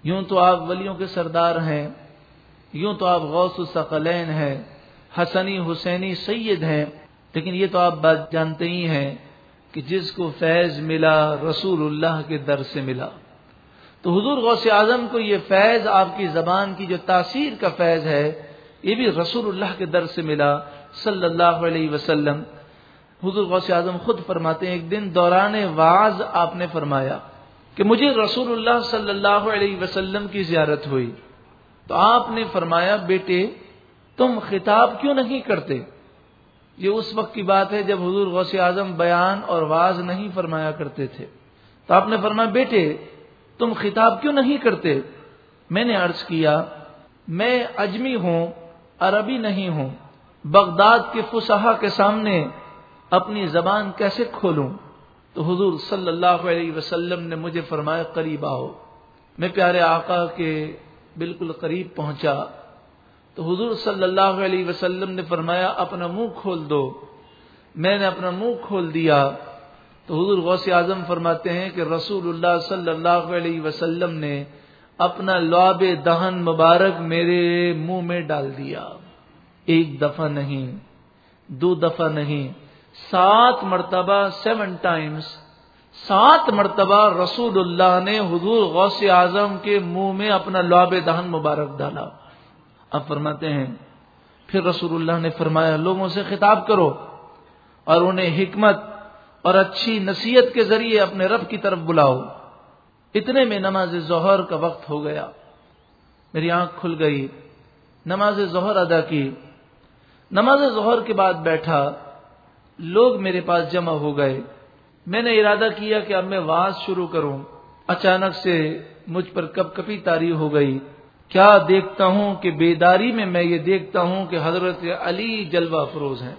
یوں تو آپ ولیوں کے سردار ہیں، یوں تو آپ غوث الثقلین ہیں، حسنی حسینی سید ہیں، لیکن یہ تو آپ بات جانتے ہی ہیں کہ جس کو فیض ملا، رسول اللہ کے در سے ملا۔ تو حضور غوث اعظم کو یہ فیض آپ کی زبان کی جو تاثیر کا فیض ہے، یہ بھی رسول اللہ کے در سے ملا، صلی اللہ علیہ وسلم۔ حضور غوث اعظم خود فرماتے ہیں، ایک دن دوران واز آپ نے فرمایا کہ مجھے رسول اللہ صلی اللہ علیہ وسلم کی زیارت ہوئی۔ تو آپ نے فرمایا، بیٹے، تم خطاب کیوں نہیں کرتے؟ یہ اس وقت کی بات ہے جب حضور غوث اعظم بیان اور واز نہیں فرمایا کرتے تھے۔ تو آپ نے فرمایا، بیٹے تم خطاب کیوں نہیں کرتے؟ میں نے عرض کیا، میں اجمی ہوں، عربی نہیں ہوں، بغداد کے فسحا کے سامنے اپنی زبان کیسے کھولوں؟ تو حضور صلی اللہ علیہ وسلم نے مجھے فرمایا، قریب آؤ۔ میں پیارے آقا کے بالکل قریب پہنچا۔ تو حضور صلی اللہ علیہ وسلم نے فرمایا، اپنا منہ کھول دو۔ میں نے اپنا منہ کھول دیا۔ تو حضور غوث اعظم فرماتے ہیں کہ رسول اللہ صلی اللہ علیہ وسلم نے اپنا لعب دہن مبارک میرے منہ میں ڈال دیا۔ ایک دفعہ نہیں، دو دفعہ نہیں، سات مرتبہ سیون ٹائمز سات مرتبہ رسول اللہ نے حضور غوث اعظم کے منہ میں اپنا لعب دہن مبارک ڈالا۔ اب فرماتے ہیں، پھر رسول اللہ نے فرمایا، لوگوں سے خطاب کرو اور انہیں حکمت اور اچھی نصیحت کے ذریعے اپنے رب کی طرف بلاؤ۔ اتنے میں نماز ظہر کا وقت ہو گیا۔ میری آنکھ کھل گئی۔ نماز ظہر ادا کی۔ نماز ظہر کے بعد بیٹھا۔ لوگ میرے پاس جمع ہو گئے۔ میں نے ارادہ کیا کہ اب میں واز شروع کروں۔ اچانک سے مجھ پر کپ کپی تاری ہو گئی۔ کیا دیکھتا ہوں کہ بیداری میں میں یہ دیکھتا ہوں کہ حضرت علی جلوہ فروز ہیں۔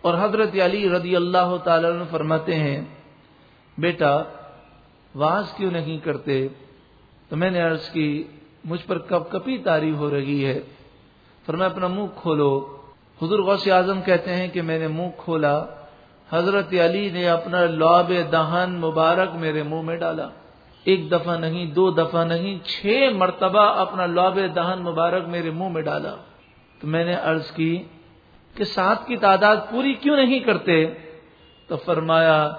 اور حضرت علی رضی اللہ تعالی فرماتے ہیں، بیٹا واز کیوں نہیں کرتے؟ تو میں نے عرض کی، مجھ پر کپ کپی تاری ہو رہی ہے؟ پھر میں اپنا منہ کھولو۔ حضور غوث اعظم کہتے ہیں کہ میں نے منہ کھولا۔ حضرت علی نے اپنا لعب دہن مبارک میرے منہ میں ڈالا۔ ایک دفعہ نہیں، دو دفعہ نہیں، چھ مرتبہ اپنا لعب دہن مبارک میرے منہ میں ڈالا۔ تو میں نے عرض کی کہ سات کی تعداد پوری کیوں نہیں کرتے؟ تو فرمایا،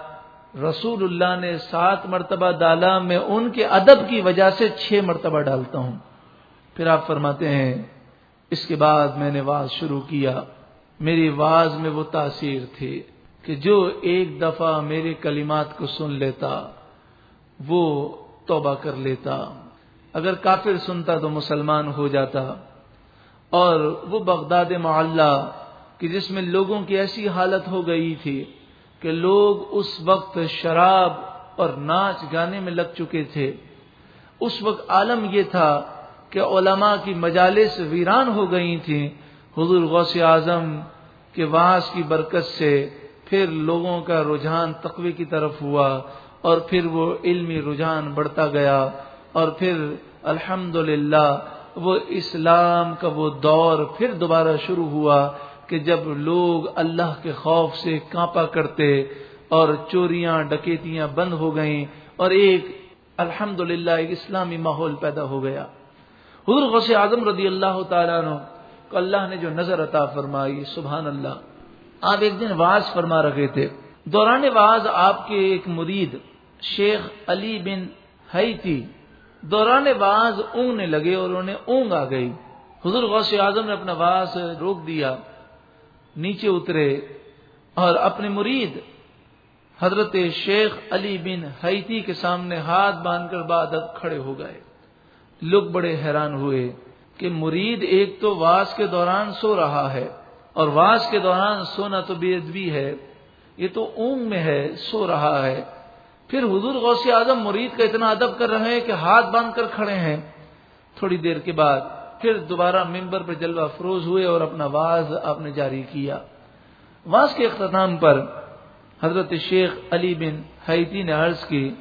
رسول اللہ نے سات مرتبہ ڈالا میں ان کے ادب کی وجہ سے چھ مرتبہ ڈالتا ہوں۔ پھر آپ فرماتے ہیں، اس کے بعد میں نے واز شروع کیا۔ میری واز میں وہ تاثیر تھی کہ جو ایک دفعہ میرے کلمات کو سن لیتا، وہ توبہ کر لیتا۔ اگر کافر سنتا تو مسلمان ہو جاتا۔ اور وہ بغداد معلّہ کہ جس میں لوگوں کی ایسی حالت ہو گئی تھی کہ لوگ اس وقت شراب اور ناچ گانے میں لگ چکے تھے۔ اس وقت عالم یہ تھا کہ علماء کی مجالس ویران ہو گئی تھیں۔ حضور غوث اعظم کے واس کی برکت سے پھر لوگوں کا رجحان تقوی کی طرف ہوا اور پھر وہ علمی رجحان بڑھتا گیا اور پھر الحمد وہ اسلام کا وہ دور پھر دوبارہ شروع ہوا۔ کہ جب لوگ اللہ کے خوف سے کانپا کرتے اور چوریاں، ڈکیتیاں بند ہو گئیں اور ایک الحمد ایک اسلامی ماحول پیدا ہو گیا۔ حضور غوث اعظم رضی اللہ تعالیٰ عنہ کو اللہ نے جو نظر عطا فرمائی سبحان اللہ آپ ایک دن واز فرما رکھے تھے۔ دوران واز آپ کے ایک مرید، شیخ علی بن ہئی تھی۔ دوران باز اونگنے لگے اور انہیں اونگ آ گئی۔ حضور غوث اعظم نے اپنا واز روک دیا۔ نیچے اترے اور اپنے مرید حضرت شیخ علی بن حیتی کے سامنے ہاتھ باندھ کر بادت کھڑے ہو گئے۔ لوگ بڑے حیران ہوئے کہ مرید ایک تو واس کے دوران سو رہا ہے اور واس کے دوران سونا تو بے ادبی ہے، یہ تو اونگ میں ہے، سو رہا ہے۔ پھر حضور غوث اعظم مرید کا اتنا ادب کر رہے ہیں کہ ہاتھ باندھ کر کھڑے ہیں۔ تھوڑی دیر کے بعد پھر دوبارہ ممبر پہ جلوہ فروز ہوئے اور اپنا واز آپ نے جاری کیا۔ واز کے اختتام پر حضرت شیخ علی بن حیتی نے عرض کی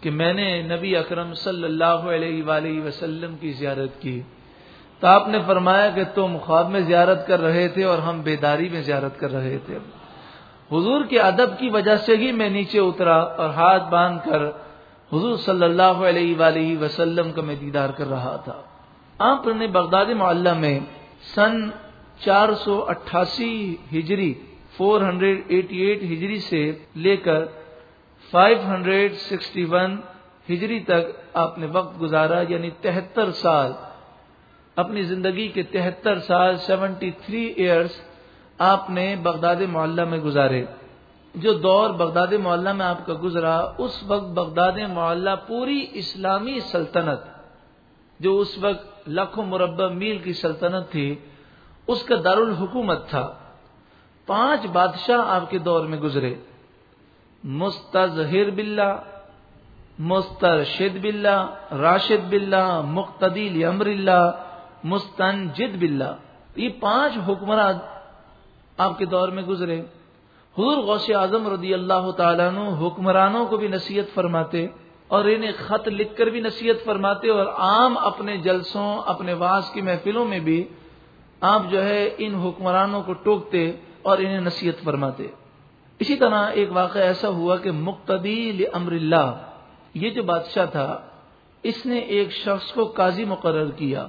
کہ میں نے نبی اکرم صلی اللہ علیہ وآلہ وسلم کی زیارت کی۔ تو آپ نے فرمایا کہ تم خواب میں زیارت کر رہے تھے اور ہم بیداری میں زیارت کر رہے تھے۔ حضور کے ادب کی وجہ سے ہی میں نیچے اترا اور ہاتھ باندھ کر حضور صلی اللہ علیہ وآلہ وسلم کا میں دیدار کر رہا تھا۔ آپ نے بغداد معلّہ میں سن چار سو اٹھاسی ہجری فور ہنڈریڈ ایٹی ایٹ ہجری سے لے کر فائیو ہنڈریڈ سکسٹی ون ہجری تک آپ نے وقت گزارا یعنی تہتر سال۔ اپنی زندگی کے تہتر سال، سیونٹی تھری ایئرس آپ نے بغداد معلّہ میں گزارے۔ جو دور بغداد معلّہ میں آپ کا گزرا، اس وقت بغداد معلّہ پوری اسلامی سلطنت، جو اس وقت لاکھوں مربع میل کی سلطنت تھی، اس کا دارالحکومت تھا۔ پانچ بادشاہ آپ کے دور میں گزرے۔ مستظہر بلّہ مسترشد بلّہ راشد بلّہ مقتدیل امر اللہ، مستنجد بلّہ یہ پانچ حکمران آپ کے دور میں گزرے۔ حضور غوث اعظم رضی اللہ تعالیٰ حکمرانوں کو بھی نصیحت فرماتے۔ اور انہیں خط لکھ کر بھی نصیحت فرماتے اور عام اپنے جلسوں، اپنے واس کی محفلوں میں بھی آپ جو ہے ان حکمرانوں کو ٹوکتے اور انہیں نصیحت فرماتے۔ اسی طرح ایک واقعہ ایسا ہوا کہ مقتدی امر اللہ، یہ جو بادشاہ تھا، اس نے ایک شخص کو قاضی مقرر کیا۔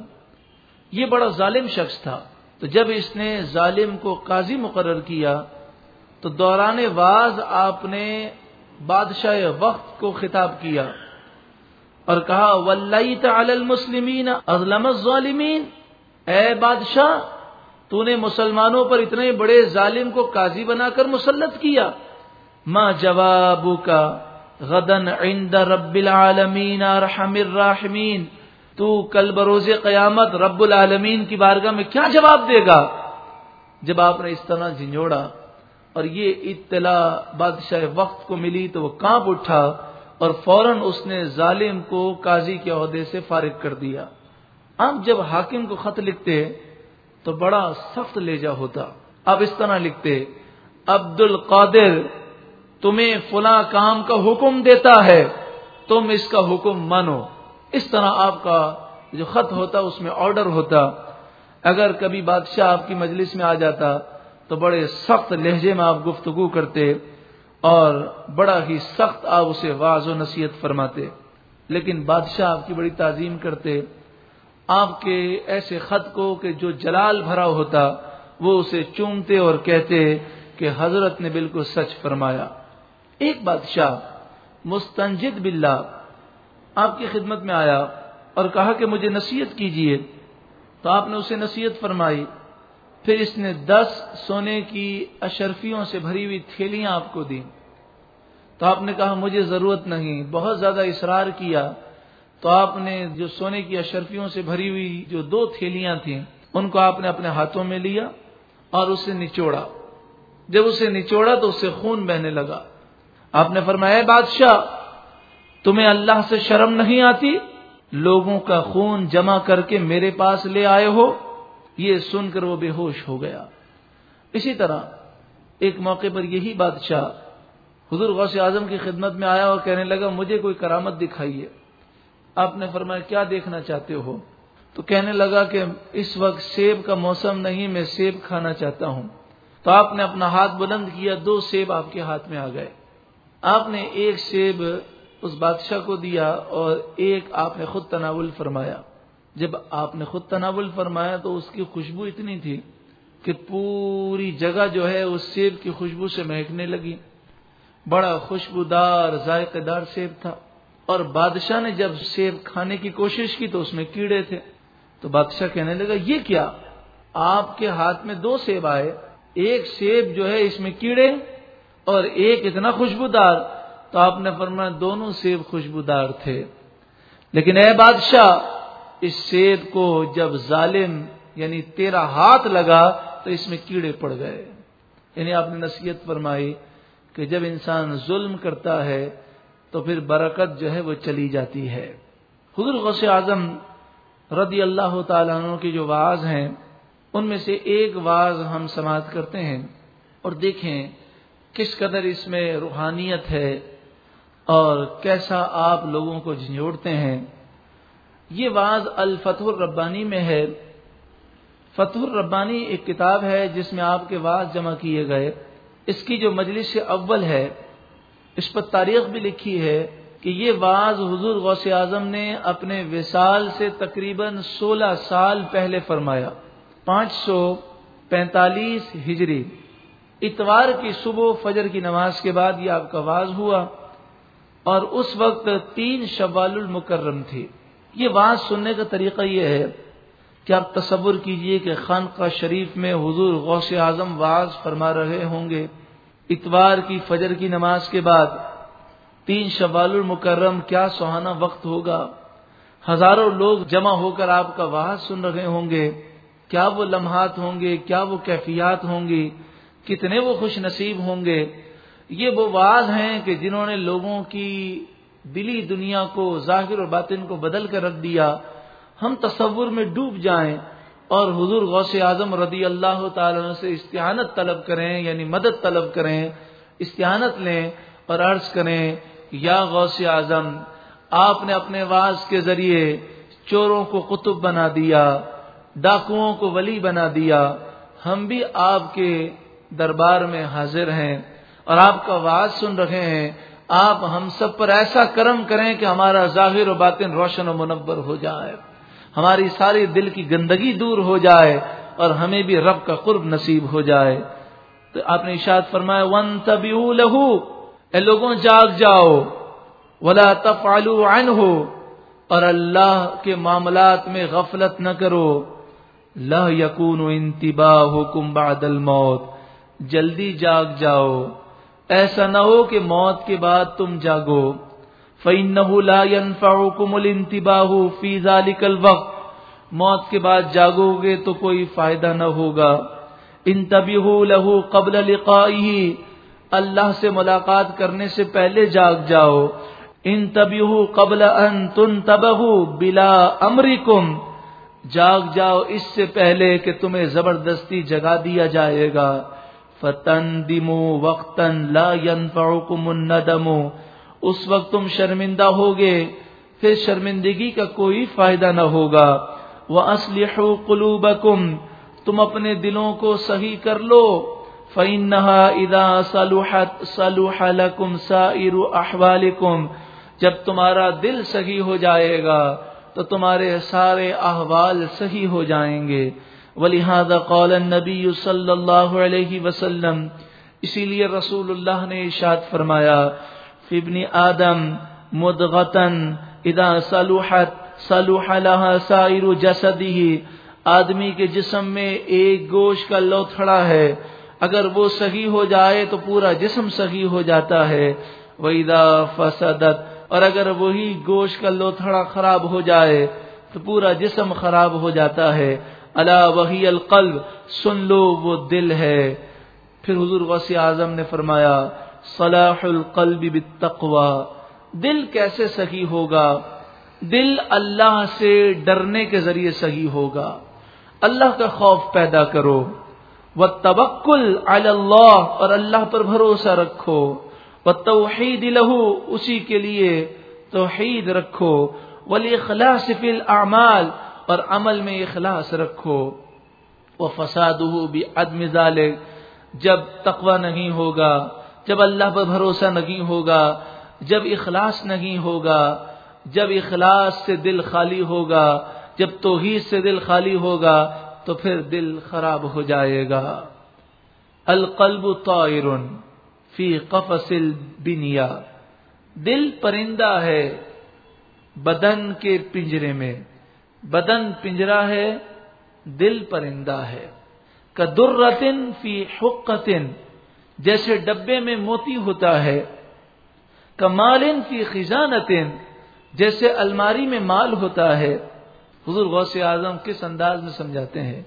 یہ بڑا ظالم شخص تھا۔ تو جب اس نے ظالم کو قاضی مقرر کیا، تو دوران واز آپ نے بادشاہ وقت کو خطاب کیا اور کہا ولی تعلی المسلمین ازلم الظالمین اے بادشاہ، تو نے مسلمانوں پر اتنے بڑے ظالم کو قاضی بنا کر مسلط کیا۔ ماں جواب کا غدن عند رب العالمین ارحم الراحمین تو کل بروز قیامت رب العالمین کی بارگاہ میں کیا جواب دے گا؟ جب آپ نے اس طرح جھنجھوڑا اور یہ اطلاع بادشاہ وقت کو ملی تو وہ کانپ اٹھا اور فوراً اس نے ظالم کو قاضی کے عہدے سے فارغ کر دیا۔ آپ جب حاکم کو خط لکھتے تو بڑا سخت لیجا ہوتا۔ اب اس طرح لکھتے عبد القادر تمہیں فلاں کام کا حکم دیتا ہے، تم اس کا حکم مانو۔ اس طرح آپ کا جو خط ہوتا، اس میں آرڈر ہوتا۔ اگر کبھی بادشاہ آپ کی مجلس میں آ جاتا تو بڑے سخت لہجے میں آپ گفتگو کرتے اور بڑا ہی سخت آپ اسے واض و نصیحت فرماتے۔ لیکن بادشاہ آپ کی بڑی تعظیم کرتے۔ آپ کے ایسے خط کو کہ جو جلال بھرا ہوتا، وہ اسے چومتے اور کہتے کہ حضرت نے بالکل سچ فرمایا۔ ایک بادشاہ، مستنجد باللہ، آپ کی خدمت میں آیا اور کہا کہ مجھے نصیحت کیجیے تو آپ نے اسے نصیحت فرمائی۔ پھر اس نے دس سونے کی اشرفیوں سے بھری ہوئی تھیلیاں آپ کو دی تو آپ نے کہا، مجھے ضرورت نہیں، بہت زیادہ اصرار کیا۔ تو آپ نے جو سونے کی اشرفیوں سے بھری ہوئی جو دو تھیلیاں تھیں، ان کو آپ نے اپنے ہاتھوں میں لیا اور اسے نچوڑا۔ جب اسے نچوڑا تو اسے خون بہنے لگا۔ آپ نے فرمایا بادشاہ، تمہیں اللہ سے شرم نہیں آتی؟ لوگوں کا خون جمع کر کے میرے پاس لے آئے ہو۔ یہ سن کر وہ بے ہوش ہو گیا۔ اسی طرح ایک موقع پر یہی بادشاہ حضور غوث اعظم کی خدمت میں آیا اور کہنے لگا، مجھے کوئی کرامت دکھائیے۔ آپ نے فرمایا، کیا دیکھنا چاہتے ہو؟ تو کہنے لگا کہ اس وقت سیب کا موسم نہیں، میں سیب کھانا چاہتا ہوں۔ تو آپ نے اپنا ہاتھ بلند کیا، دو سیب آپ کے ہاتھ میں آ گئے۔ آپ نے ایک سیب اس بادشاہ کو دیا اور ایک آپ نے خود تناول فرمایا۔ جب آپ نے خود تناول فرمایا تو اس کی خوشبو اتنی تھی کہ پوری جگہ جو ہے اس سیب کی خوشبو سے مہکنے لگی۔ بڑا خوشبودار ذائقے دار سیب تھا۔ اور بادشاہ نے جب سیب کھانے کی کوشش کی تو اس میں کیڑے تھے۔ تو بادشاہ کہنے لگا، یہ کیا؟ آپ کے ہاتھ میں دو سیب آئے۔ ایک سیب جو ہے اس میں کیڑے اور ایک اتنا خوشبودار۔ تو آپ نے فرمایا دونوں سیب خوشبودار تھے۔ لیکن اے بادشاہ اس سیب کو جب ظالم یعنی تیرا ہاتھ لگا تو اس میں کیڑے پڑ گئے۔ یعنی آپ نے نصیحت فرمائی کہ جب انسان ظلم کرتا ہے تو پھر برکت جو ہے وہ چلی جاتی ہے۔ حضور غوث اعظم رضی اللہ تعالیٰ عنہ کی جو واز ہیں، ان میں سے ایک واز ہم سماعت کرتے ہیں اور دیکھیں کس قدر اس میں روحانیت ہے اور کیسا آپ لوگوں کو جھنجھوڑتے ہیں۔ یہ واز الفتح الربانی میں ہے۔ فتح الربانی ایک کتاب ہے جس میں آپ کے واز جمع کیے گئے۔ اس کی جو مجلس اول ہے، اس پر تاریخ بھی لکھی ہے کہ یہ واز حضور غوث اعظم نے اپنے وصال سے تقریباً سولہ سال پہلے فرمایا۔ پانچ سو پینتالیس ہجری۔ اتوار کی صبح فجر کی نماز کے بعد یہ آپ کا واز ہوا اور اس وقت تین شوال المکرم تھی یہ واز سننے کا طریقہ یہ ہے کہ آپ تصور کیجیے کہ خانقاہ شریف میں حضور غوث اعظم واز فرما رہے ہوں گے۔ اتوار کی فجر کی نماز کے بعد تین شوال المکرم کیا سہانا وقت ہوگا؟ ہزاروں لوگ جمع ہو کر آپ کا واز سن رہے ہوں گے۔ کیا وہ لمحات ہوں گے؟ کیا وہ کیفیات ہوں گی؟ کتنے وہ خوش نصیب ہوں گے؟ یہ وہ واز ہیں کہ جنہوں نے لوگوں کی دلی دنیا کو، ظاہر اور باطن کو بدل کر رکھ دیا۔ ہم تصور میں ڈوب جائیں اور حضور غوث اعظم رضی اللہ تعالی سے استعانت طلب کریں یعنی مدد طلب کریں استعانت لیں اور عرض کریں، یا غوث اعظم، آپ نے اپنے واز کے ذریعے چوروں کو قطب بنا دیا، ڈاکوؤں کو ولی بنا دیا۔ ہم بھی آپ کے دربار میں حاضر ہیں اور آپ کا واز سن رہے ہیں۔ آپ ہم سب پر ایسا کرم کریں کہ ہمارا ظاہر و باطن روشن و منور ہو جائے۔ ہماری ساری دل کی گندگی دور ہو جائے اور ہمیں بھی رب کا قرب نصیب ہو جائے۔ تو آپ نے اشاد فرمایا ون تبی لہو اے لوگوں، جاگ جاؤ۔ ولا تفعلوا عنہ اور اللہ کے معاملات میں غفلت نہ کرو۔ لا یقون انتباہ حکم بعد الموت۔ جلدی جاگ جاؤ۔ ایسا نہ ہو کہ موت کے بعد تم جاگو۔ فَإِنَّهُ لَا يَنفَعُكُمُ الْإِنتِبَاهُ فِي ذَلِكَ الْوَقْتِ۔ موت کے بعد جاگو گے تو کوئی فائدہ نہ ہوگا۔ ان تبی لہو قبل لقائی اللہ سے ملاقات کرنے سے پہلے جاگ جاؤ۔ ان تبی قبل ان تن تبہ بلا امریکم جاگ جاؤ اس سے پہلے کہ تمہیں زبردستی جگا دیا جائے گا۔ فتن دمو وقتاً لا ينفعكم الندم۔ اس وقت تم شرمندہ ہوگے، پھر شرمندگی کا کوئی فائدہ نہ ہوگا۔ وہ اسلح تم اپنے دلوں کو صحیح کر لو۔ فینہا اذا صلحت، صلح لکم سائر احوالکم جب تمہارا دل صحیح ہو جائے گا، تو تمہارے سارے احوال صحیح ہو جائیں گے۔ ولہذا قال النبی صلی اللہ علیہ وسلم، اسی لیے رسول اللہ نے ارشاد فرمایا فبن آدم مدغتن اذا صلحت صلح لها سائر جسده آدمی کے جسم میں ایک گوشت کا لوتھڑا ہے، اگر وہ صحیح ہو جائے تو پورا جسم صحیح ہو جاتا ہے، وَإِذَا فَسَدَتْ، اور اگر وہی گوشت کا لوتھڑا خراب ہو جائے تو پورا جسم خراب ہو جاتا ہے۔ اللہ وہی القلب، سن لو وہ دل ہے۔ پھر حضور غوث اعظم نے فرمایا، صلاح القلب بالتقوى دل کیسے صحیح ہوگا؟ دل اللہ سے ڈرنے کے ذریعے صحیح ہوگا۔ اللہ کا خوف پیدا کرو۔ وہ تبکل اللہ اور اللہ پر بھروسہ رکھو۔ وہ توحید لہو اسی کے لیے توحید رکھو۔ ولی خلاص فل اعمال اور عمل میں اخلاص رکھو۔ وہ فساد ہو بھی عدم جب تقوی نہیں ہوگا، جب اللہ پر بھروسہ نہیں ہوگا، جب اخلاص نہیں ہوگا، جب اخلاص سے دل خالی ہوگا، جب توحید سے دل خالی ہوگا، تو پھر دل خراب ہو جائے گا۔ القلب طائر فی قفص البنیا دل پرندہ ہے بدن کے پنجرے میں۔ بدن پنجرا ہے، دل پرندہ ہے۔ کدرتن فی حقتن، جیسے ڈبے میں موتی ہوتا ہے۔ کمالن فی خزانتن، جیسے الماری میں مال ہوتا ہے۔ حضور غوث اعظم کس انداز میں سمجھاتے ہیں؟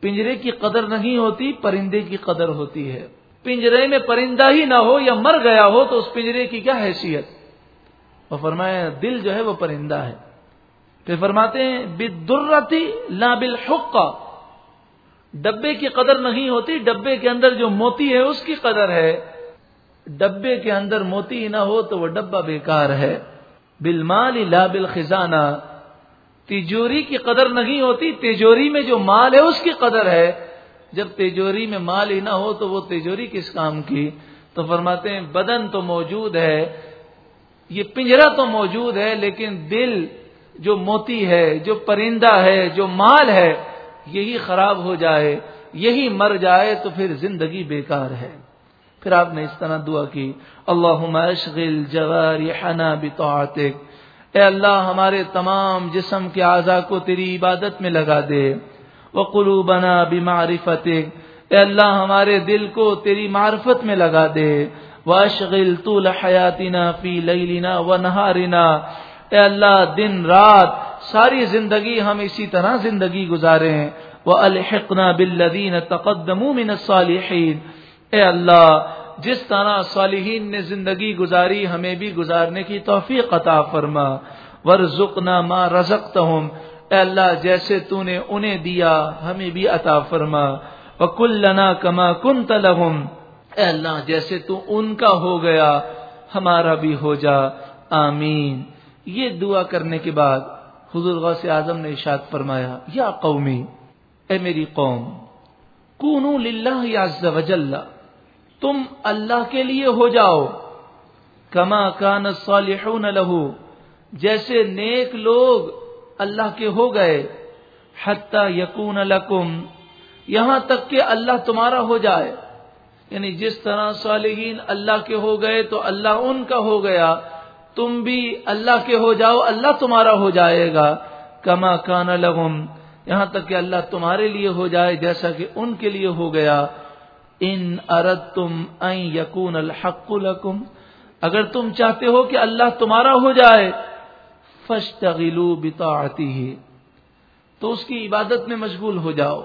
پنجرے کی قدر نہیں ہوتی، پرندے کی قدر ہوتی ہے۔ پنجرے میں پرندہ ہی نہ ہو یا مر گیا ہو تو اس پنجرے کی کیا حیثیت؟ وہ فرمایا، دل جو ہے وہ پرندہ ہے۔ پھر فرماتے ہیں بدرتی لا بالحق. ڈبے کی قدر نہیں ہوتی، ڈبے کے اندر جو موتی ہے اس کی قدر ہے۔ ڈبے کے اندر موتی نہ ہو تو وہ ڈبا بیکار ہے۔ بالمال لا بالخزانہ تیجوری کی قدر نہیں ہوتی تیجوری میں جو مال ہے اس کی قدر ہے۔ جب تیجوری میں مال ہی نہ ہو تو وہ تیجوری کس کام کی؟ تو فرماتے ہیں، بدن تو موجود ہے، یہ پنجرا تو موجود ہے، لیکن دل جو موتی ہے، جو پرندہ ہے، جو مال ہے، یہی خراب ہو جائے، یہی مر جائے تو پھر زندگی بیکار ہے۔ پھر آپ نے اس طرح دعا کی اللہ اشغل جوارحنا بطاعتک۔ اے اللہ، ہمارے تمام جسم کے اعضا کو تیری عبادت میں لگا دے۔ وہ قلو بنا اے اللہ، ہمارے دل کو تیری معرفت میں لگا دے۔ وہ اشغل طول حیاتنا فی لیلنا و نہارنا۔ اے اللہ، دن، رات، ساری زندگی ہم اسی طرح زندگی گزارے وہ الحقنا بالذین تقدموا من الصالحین اے اللہ، جس طرح صالحین نے زندگی گزاری، ہمیں بھی گزارنے کی توفیق عطا فرما۔ ورزقنا ما رزقتهم۔ اے اللہ، جیسے تو نے انہیں دیا، ہمیں بھی عطا فرما۔ وکلنا کما کنت لهم۔ اے اللہ، جیسے تو ان کا ہو گیا، ہمارا بھی ہو جا۔ آمین۔ یہ دعا کرنے کے بعد حضور غوث اعظم نے ارشاد فرمایا، یا قومی، اے میری قوم، کونو للہ عز وجل تم اللہ کے لیے ہو جاؤ، کما کان صالحون لہو، جیسے نیک لوگ اللہ کے ہو گئے، حتی یقون لکم، یہاں تک کہ اللہ تمہارا ہو جائے۔ یعنی جس طرح صالحین اللہ کے ہو گئے تو اللہ ان کا ہو گیا۔ تم بھی اللہ کے ہو جاؤ، اللہ تمہارا ہو جائے گا۔ کما کان لگم یہاں تک کہ اللہ تمہارے لیے ہو جائے، جیسا کہ ان کے لیے ہو گیا۔ ان ارد تم یقون الحق لکم، اگر تم چاہتے ہو کہ اللہ تمہارا ہو جائے فشتغلو بطاعتی ہی تو اس کی عبادت میں مشغول ہو جاؤ۔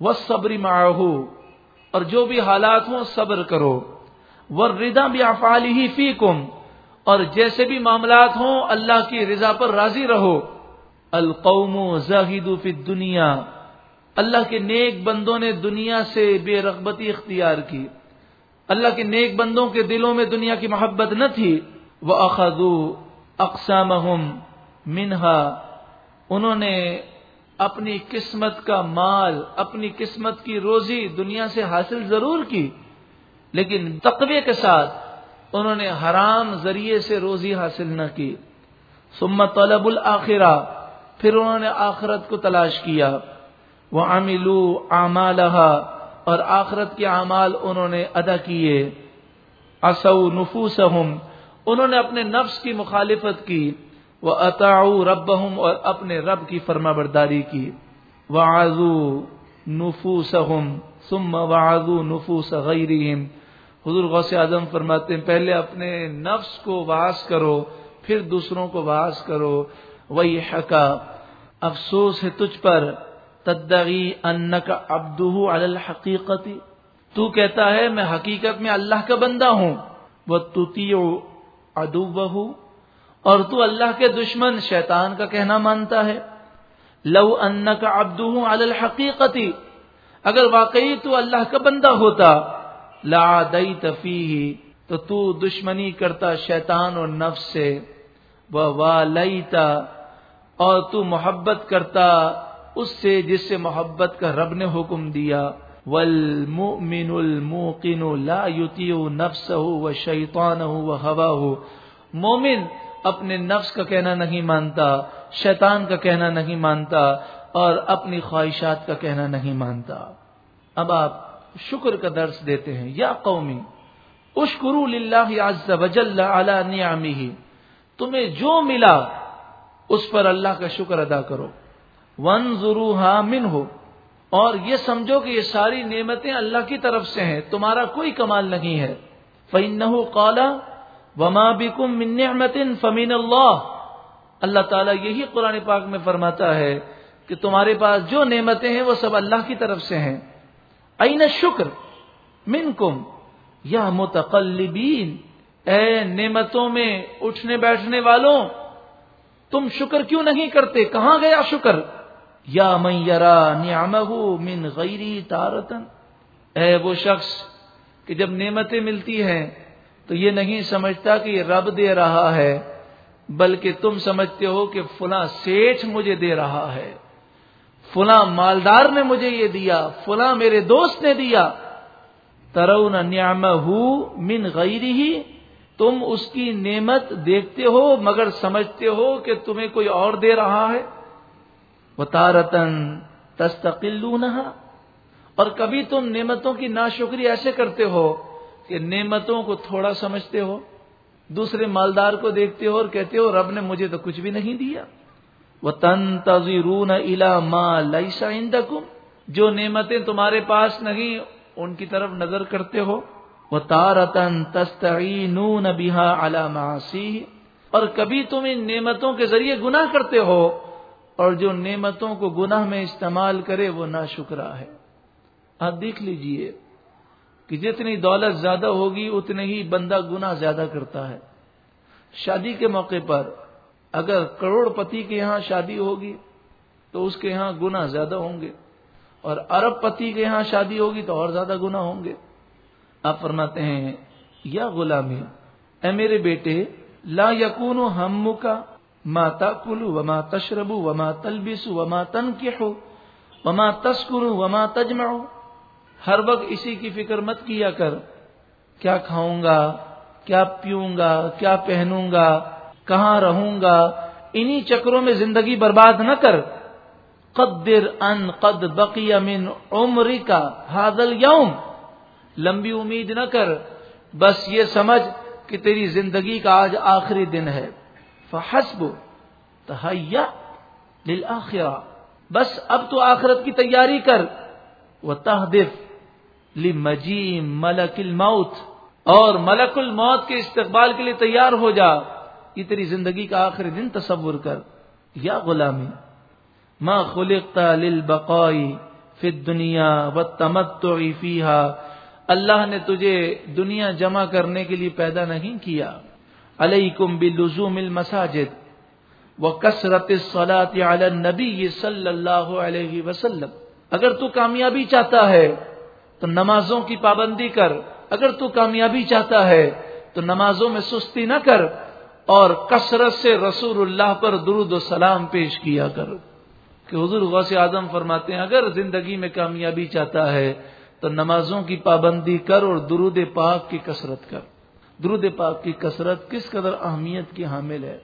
وہ صبری معاہو اور جو بھی حالات ہوں، صبر کرو۔ وہ ردا بھی افعال ہی فی کم اور جیسے بھی معاملات ہوں، اللہ کی رضا پر راضی رہو۔ القوم زاہد فی دنیا اللہ کے نیک بندوں نے دنیا سے بے رغبتی اختیار کی۔ اللہ کے نیک بندوں کے دلوں میں دنیا کی محبت نہ تھی۔ وہ اخذو اقسام منہا انہوں نے اپنی قسمت کا مال، اپنی قسمت کی روزی دنیا سے حاصل ضرور کی۔ لیکن تقوی کے ساتھ انہوں نے حرام ذریعے سے روزی حاصل نہ کی۔ سمت طلب الآخرہ، پھر انہوں نے آخرت کو تلاش کیا۔ وہ عاملو اعمالہ اور آخرت کے اعمال انہوں نے ادا کیے۔ اصو نفوس انہوں نے اپنے نفس کی مخالفت کی۔ وہ اطاؤ رب اور اپنے رب کی فرما برداری کی۔ وہ آزو نفوس سم وعزو نفوس غیرہم حضور غوث اعظم فرماتے ہیں، پہلے اپنے نفس کو واس کرو، پھر دوسروں کو واس کرو۔ وہی حقا افسوس ہے تجھ پر۔ تدغی ان کا ابدو الحقیقتی تو کہتا ہے، میں حقیقت میں اللہ کا بندہ ہوں۔ وہ تتی ادو اور تو اللہ کے دشمن، شیطان کا کہنا مانتا ہے۔ لو ان کا ابدو الحقیقتی اگر واقعی تو اللہ کا بندہ ہوتا لا دئی تفی تو تو دشمنی کرتا شیطان اور نفس سے۔ وہ اور تو محبت کرتا اس سے جس سے محبت کا رب نے حکم دیا۔ والمؤمن الموقن لا يطيع نفسه وشيطانه وهواه مومن اپنے نفس کا کہنا نہیں مانتا، شیطان کا کہنا نہیں مانتا، اور اپنی خواہشات کا کہنا نہیں مانتا۔ اب آپ شکر کا درس دیتے ہیں، یا قومی، اشکرو للہ عز وجل علی نعمه تمہیں جو ملا اس پر اللہ کا شکر ادا کرو۔ ون ضرو من ہو اور یہ سمجھو کہ یہ ساری نعمتیں اللہ کی طرف سے ہیں، تمہارا کوئی کمال نہیں ہے۔ فن قالا وما بکم من نعمت فمین اللہ اللہ تعالیٰ یہی قرآن پاک میں فرماتا ہے کہ تمہارے پاس جو نعمتیں ہیں وہ سب اللہ کی طرف سے ہیں۔ این شکر من کم یا متقلبین اے نعمتوں میں اٹھنے بیٹھنے والوں، تم شکر کیوں نہیں کرتے؟ کہاں گیا شکر؟ یا من یرا نعمہ من غیری تارتن۔ اے وہ شخص کہ جب نعمتیں ملتی ہیں، تو یہ نہیں سمجھتا کہ یہ رب دے رہا ہے، بلکہ تم سمجھتے ہو کہ فلاں سیٹھ مجھے دے رہا ہے۔ فلاں مالدار نے مجھے یہ دیا، فلاں میرے دوست نے دیا۔ ترون نعمہ من غیری ہی تم اس کی نعمت دیکھتے ہو، مگر سمجھتے ہو کہ تمہیں کوئی اور دے رہا ہے۔ وہ تارتن تستقل اور کبھی تم نعمتوں کی ناشکری ایسے کرتے ہو کہ نعمتوں کو تھوڑا سمجھتے ہو، دوسرے مالدار کو دیکھتے ہو اور کہتے ہو، رب نے مجھے تو کچھ بھی نہیں دیا۔ وہ تن تزیرون الا ماں جو نعمتیں تمہارے پاس نہیں، ان کی طرف نظر کرتے ہو۔ وہ تارتن تستعی نون علاماسی اور کبھی تم ان نعمتوں کے ذریعے گناہ کرتے ہو، اور جو نعمتوں کو گناہ میں استعمال کرے، وہ نہ شکرا ہے۔ آپ دیکھ لیجیے کہ جتنی دولت زیادہ ہوگی، اتنے ہی بندہ گناہ زیادہ کرتا ہے۔ شادی کے موقع پر اگر کروڑ پتی کے یہاں شادی ہوگی تو اس کے یہاں گنا زیادہ ہوں گے اور ارب پتی کے یہاں شادی ہوگی تو اور زیادہ گنا ہوں گے۔ آپ فرماتے ہیں، یا غلامی، اے میرے بیٹے، لا یقون ہم کا ماتا کلو وما تشربو وما تلبسو وما تن وما تسکرو وما تجمع ہر وقت اسی کی فکر مت کیا کر۔ کیا کھاؤں گا، کیا پیوں گا، کیا پہنوں گا کہاں رہوں گا؟ انہی چکروں میں زندگی برباد نہ کر۔ قدر ان قد بقی من عمری کا حاضل یوم لمبی امید نہ کر۔ بس یہ سمجھ کہ تیری زندگی کا آج آخری دن ہے۔ فحسب تہیا للآخرہ بس اب تو آخرت کی تیاری کر۔ وہ تحدف لمجی ملک الموت۔ اور ملک الموت کے استقبال کے لیے تیار ہو جا۔ یہ تیری زندگی کا آخری دن تصور کر، یا غلامی، ما خلقتا للبقائی فی دنیا و تمت فیحا اللہ نے تجھے دنیا جمع کرنے کے لیے پیدا نہیں کیا، علیکم بلزوم المساجد وہ کثرت صلاحت نبی صلی اللہ علیہ وسلم۔ اگر تو کامیابی چاہتا ہے، تو نمازوں کی پابندی کر۔ اگر تو کامیابی چاہتا ہے، تو نمازوں میں سستی نہ کر۔ اور کثرت سے رسول اللہ پر درود و سلام پیش کیا کر کہ حضور غوث اعظم فرماتے ہیں، اگر زندگی میں کامیابی چاہتا ہے، تو نمازوں کی پابندی کر اور درود پاک کی کثرت کر۔ درود پاک کی کثرت کس قدر اہمیت کی حامل ہے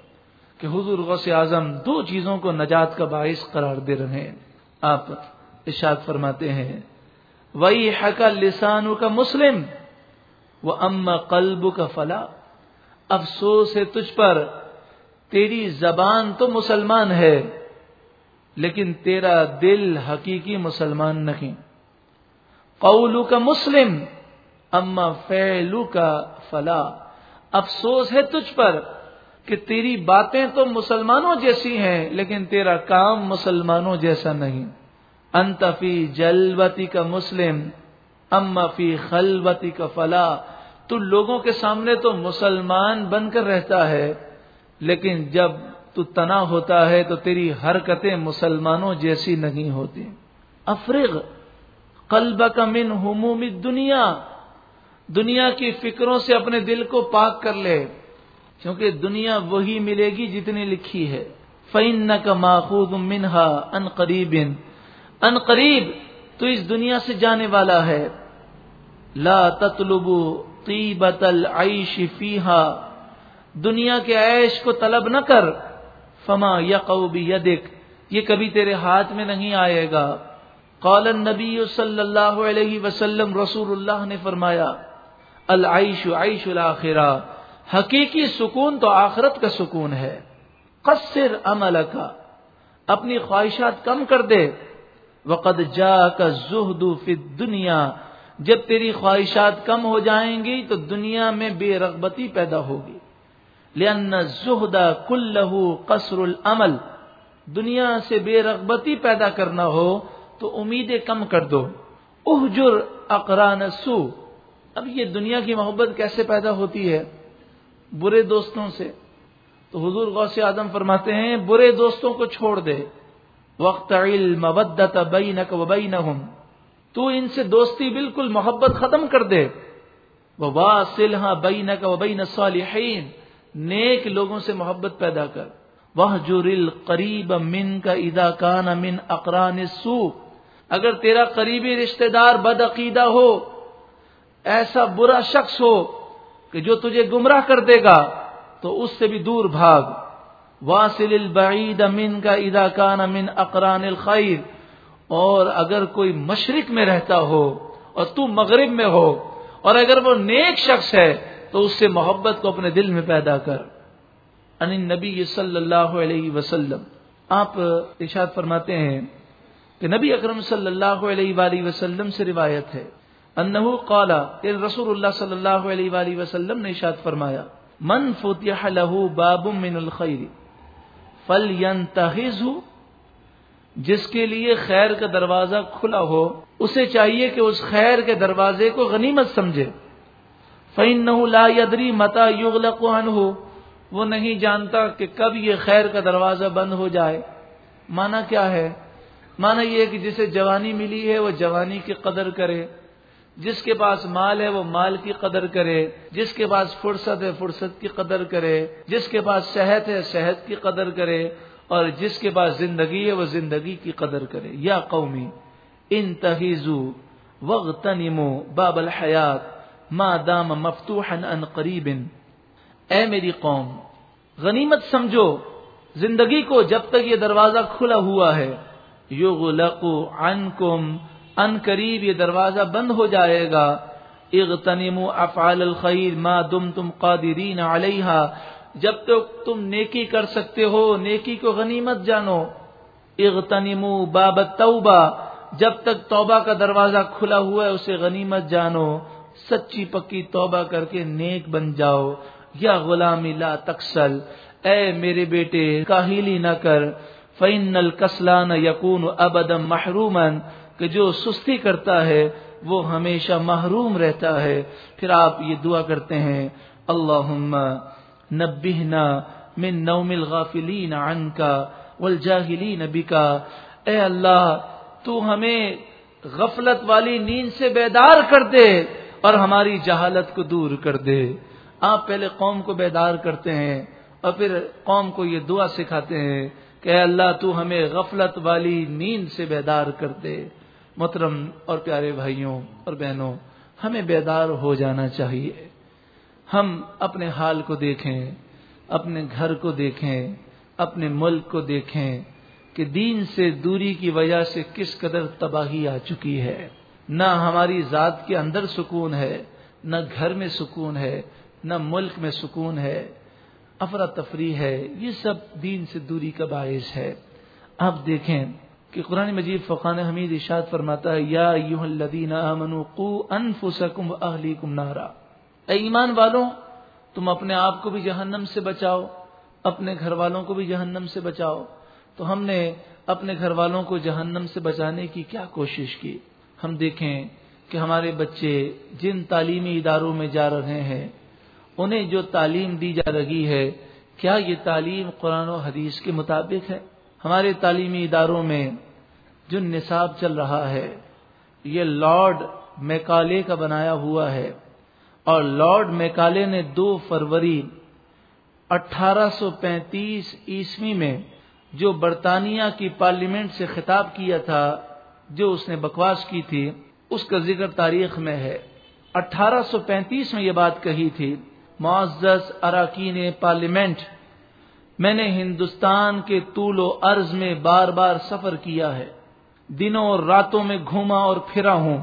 کہ حضور غوث اعظم دو چیزوں کو نجات کا باعث قرار دے رہے ہیں۔ آپ اشاد فرماتے ہیں وہی حق لسانوں کا مسلم وہ اما قلب کا فلا افسوس ہے تجھ پر، تیری زبان تو مسلمان ہے، لیکن تیرا دل حقیقی مسلمان نہیں۔ قولو کا مسلم، اما فیلو کا فلا۔ افسوس ہے تجھ پر کہ تیری باتیں تو مسلمانوں جیسی ہیں، لیکن تیرا کام مسلمانوں جیسا نہیں۔ انتفی جلوتی کا مسلم، اما فی خلوتی کا فلا۔ تو لوگوں کے سامنے تو مسلمان بن کر رہتا ہے، لیکن جب تو تنا ہوتا ہے تو تیری حرکتیں مسلمانوں جیسی نہیں ہوتی۔ افرغ قلب کا من حموم دنیا دنیا کی فکروں سے اپنے دل کو پاک کر لے، کیونکہ دنیا وہی ملے گی جتنی لکھی ہے۔ فعن کا ماخوذ منہا ان قریب ان قریب تو اس دنیا سے جانے والا ہے۔ لا تطلبو طیبت العیش فیہا، دنیا کے عیش کو طلب نہ کر، فما یقو بیدک، یہ کبھی تیرے ہاتھ میں نہیں آئے گا۔ قال النبی صلی اللہ علیہ وسلم رسول اللہ نے فرمایا، العیش عیش الاخرہ، حقیقی سکون تو آخرت کا سکون ہے۔ قصر عمل کا اپنی خواہشات کم کر دے۔ وقد جا کا زہد فی دنیا جب تیری خواہشات کم ہو جائیں گی تو دنیا میں بے رغبتی پیدا ہوگی۔ لن زہدا کل قصر العمل دنیا سے بے رغبتی پیدا کرنا ہو تو امیدیں کم کر دو۔ احجر اقران سو اب یہ دنیا کی محبت کیسے پیدا ہوتی ہے؟ برے دوستوں سے۔ تو حضور غوث آدم فرماتے ہیں، برے دوستوں کو چھوڑ دے۔ وقت علم مبدت بینک و بینہم تو ان سے دوستی بالکل محبت ختم کر دے۔ وہ واصلہ بینک و بین الصالحین نیک لوگوں سے محبت پیدا کر۔ وہ جرل قریب من کا ادا کان من اقران سو اگر تیرا قریبی رشتہ دار بد عقیدہ ہو، ایسا برا شخص ہو کہ جو تجھے گمراہ کر دے گا، تو اس سے بھی دور بھاگ۔ واصل البعید من کا ادا کان من اقران الخیر اور اگر کوئی مشرق میں رہتا ہو اور تو مغرب میں ہو اور اگر وہ نیک شخص ہے تو اس سے محبت کو اپنے دل میں پیدا کر۔ ان نبی صلی اللہ علیہ وسلم۔ آپ ارشاد فرماتے ہیں کہ نبی اکرم صلی اللہ علیہ وآلہ وسلم سے روایت ہے۔ انہو قالا کہ رسول اللہ صلی اللہ علیہ وآلہ وسلم نے اشاد فرمایا، من فتح له باب من الخیر فلینتہزو جس کے لیے خیر کا دروازہ کھلا ہو، اسے چاہیے کہ اس خیر کے دروازے کو غنیمت سمجھے۔ فَإِنَّهُ لَا يَدْرِي مَتَى يُغْلَقُ عَنْهُ۔ وہ نہیں جانتا کہ کب یہ خیر کا دروازہ بند ہو جائے۔ مانا کیا ہے؟ مانا یہ کہ جسے جوانی ملی ہے، وہ جوانی کی قدر کرے۔ جس کے پاس مال ہے، وہ مال کی قدر کرے۔ جس کے پاس فرصت ہے، فرصت کی قدر کرے۔ جس کے پاس صحت ہے، صحت کی قدر کرے۔ اور جس کے پاس زندگی ہے وہ زندگی کی قدر کرے۔ یا قومی، ان تہیزو وغ باب الحیات ما دام مفتوحا ان قریب اے میری قوم، غنیمت سمجھو، زندگی کو جب تک یہ دروازہ کھلا ہوا ہے، یغلق عنکم، ان قریب یہ دروازہ بند ہو جائے گا۔ اغتنم افعال الخیر ما دم تم قادرین علیہ جب تک تم نیکی کر سکتے ہو، نیکی کو غنیمت جانو۔ اغتنم باب توبہ جب تک توبہ کا دروازہ کھلا ہوا ہے، اسے غنیمت جانو۔ سچی پکی توبہ کر کے نیک بن جاؤ۔ یا غلامی لا تکسل۔ اے میرے بیٹے، کاہلی نہ کر۔ فین الکسلان یقون ابدم محرومن کہ جو سستی کرتا ہے، وہ ہمیشہ محروم رہتا ہے۔ پھر آپ یہ دعا کرتے ہیں اللہ نبینا من نوم الغافلین عنکا والجاہلین بکا اے اللہ، تو ہمیں غفلت والی نیند سے بیدار کر دے اور ہماری جہالت کو دور کر دے۔ آپ پہلے قوم کو بیدار کرتے ہیں اور پھر قوم کو یہ دعا سکھاتے ہیں کہ اے اللہ، تو ہمیں غفلت والی نیند سے بیدار کر دے۔ محترم اور پیارے بھائیوں اور بہنوں، ہمیں بیدار ہو جانا چاہیے۔ ہم اپنے حال کو دیکھیں، اپنے گھر کو دیکھیں، اپنے ملک کو دیکھیں کہ دین سے دوری کی وجہ سے کس قدر تباہی آ چکی ہے۔ نہ ہماری ذات کے اندر سکون ہے، نہ گھر میں سکون ہے، نہ ملک میں سکون ہے۔ افراتفری ہے، یہ سب دین سے دوری کا باعث ہے۔ آپ دیکھیں کہ قرآن مجید فقان حمید اشاد فرماتا ہے، یا یو الدین انفسکم اہلیکم نارا۔ اے ایمان والوں تم اپنے آپ کو بھی جہنم سے بچاؤ، اپنے گھر والوں کو بھی جہنم سے بچاؤ۔ تو ہم نے اپنے گھر والوں کو جہنم سے بچانے کی کیا کوشش کی؟ ہم دیکھیں کہ ہمارے بچے جن تعلیمی اداروں میں جا رہے ہیں، انہیں جو تعلیم دی جا رہی ہے، کیا یہ تعلیم قرآن و حدیث کے مطابق ہے؟ ہمارے تعلیمی اداروں میں جو نصاب چل رہا ہے، یہ لارڈ میکالے کا بنایا ہوا ہے۔ اور لارڈ میکالے نے دو فروری اٹھارہ سو پینتیس عیسوی میں جو برطانیہ کی پارلیمنٹ سے خطاب کیا تھا، جو اس نے بکواس کی تھی، اس کا ذکر تاریخ میں ہے۔ اٹھارہ سو پینتیس میں یہ بات کہی تھی، معزز اراکین پارلیمنٹ، میں نے ہندوستان کے طول و عرض میں بار بار سفر کیا ہے۔ دنوں اور راتوں میں گھوما اور پھرا ہوں۔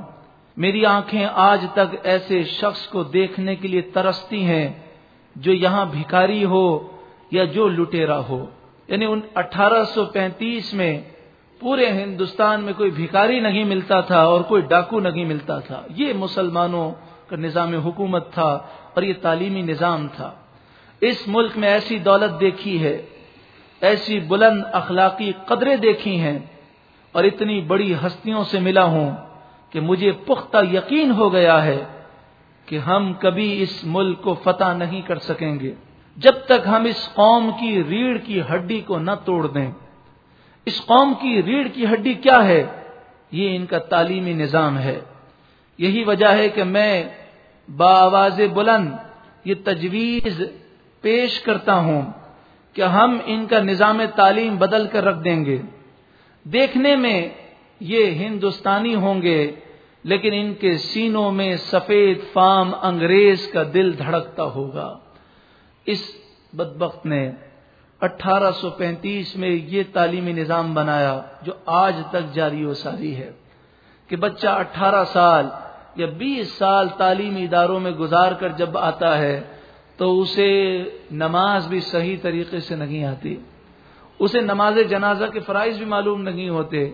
میری آنکھیں آج تک ایسے شخص کو دیکھنے کے لیے ترستی ہیں جو یہاں بھکاری ہو یا جو لٹیرا ہو۔ یعنی ان اٹھارہ سو پینتیس میں پورے ہندوستان میں کوئی بھکاری نہیں ملتا تھا اور کوئی ڈاکو نہیں ملتا تھا۔ یہ مسلمانوں کا نظام حکومت تھا اور یہ تعلیمی نظام تھا۔ اس ملک میں ایسی دولت دیکھی ہے، ایسی بلند اخلاقی قدریں دیکھی ہیں اور اتنی بڑی ہستیوں سے ملا ہوں۔ کہ مجھے پختہ یقین ہو گیا ہے کہ ہم کبھی اس ملک کو فتح نہیں کر سکیں گے۔ جب تک ہم اس قوم کی ریڑھ کی ہڈی کو نہ توڑ دیں۔ اس قوم کی ریڑھ کی ہڈی کیا ہے؟ یہ ان کا تعلیمی نظام ہے۔ یہی وجہ ہے کہ میں باواز بلند یہ تجویز پیش کرتا ہوں کہ ہم ان کا نظام تعلیم بدل کر رکھ دیں گے۔ دیکھنے میں یہ ہندوستانی ہوں گے، لیکن ان کے سینوں میں سفید فام انگریز کا دل دھڑکتا ہوگا۔ اس بدبخت نے اٹھارہ سو پینتیس میں یہ تعلیمی نظام بنایا جو آج تک جاری و ساری ہے کہ بچہ اٹھارہ سال یا بیس سال تعلیمی اداروں میں گزار کر جب آتا ہے تو اسے نماز بھی صحیح طریقے سے نہیں آتی۔ اسے نماز جنازہ کے فرائض بھی معلوم نہیں ہوتے۔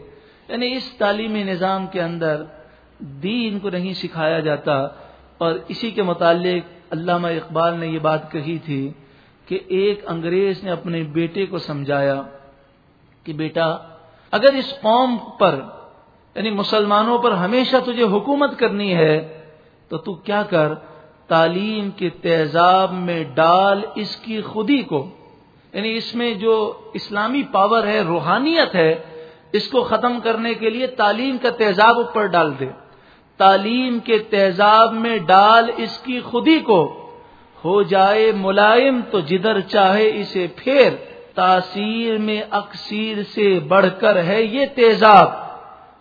یعنی اس تعلیمی نظام کے اندر دین کو نہیں سکھایا جاتا اور اسی کے متعلق علامہ اقبال نے یہ بات کہی تھی کہ ایک انگریز نے اپنے بیٹے کو سمجھایا کہ بیٹا، اگر اس قوم پر یعنی مسلمانوں پر ہمیشہ تجھے حکومت کرنی ہے، تو تو کیا کر؟ تعلیم کے تیزاب میں ڈال اس کی خودی کو۔ یعنی اس میں جو اسلامی پاور ہے، روحانیت ہے اس کو ختم کرنے کے لیے تعلیم کا تیزاب اوپر ڈال دے۔ تعلیم کے تیزاب میں ڈال اس کی خودی کو۔ ہو جائے ملائم تو جدھر چاہے اسے پھر تاثیر میں اکثیر سے بڑھ کر ہے یہ تیزاب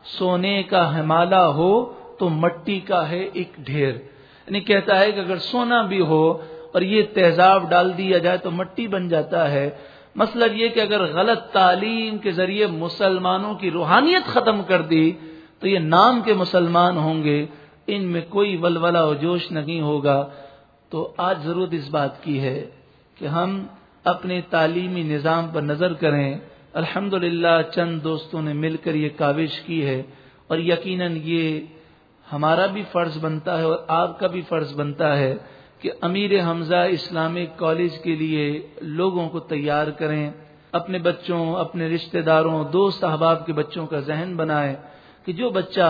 سونے کا ہمالا ہو تو مٹی کا ہے ایک ڈھیر۔ یعنی کہتا ہے کہ اگر سونا بھی ہو اور یہ تیزاب ڈال دیا جائے تو مٹی بن جاتا ہے۔ مطلب یہ کہ اگر غلط تعلیم کے ذریعے مسلمانوں کی روحانیت ختم کر دی، تو یہ نام کے مسلمان ہوں گے، ان میں کوئی ولولا و جوش نہیں ہوگا۔ تو آج ضرورت اس بات کی ہے کہ ہم اپنے تعلیمی نظام پر نظر کریں۔ الحمد چند دوستوں نے مل کر یہ کاوش کی ہے اور یقیناً یہ ہمارا بھی فرض بنتا ہے اور آپ کا بھی فرض بنتا ہے۔ کہ امیر حمزہ اسلامک کالج کے لیے لوگوں کو تیار کریں، اپنے بچوں، اپنے رشتہ داروں، دوست احباب کے بچوں کا ذہن بنائیں کہ جو بچہ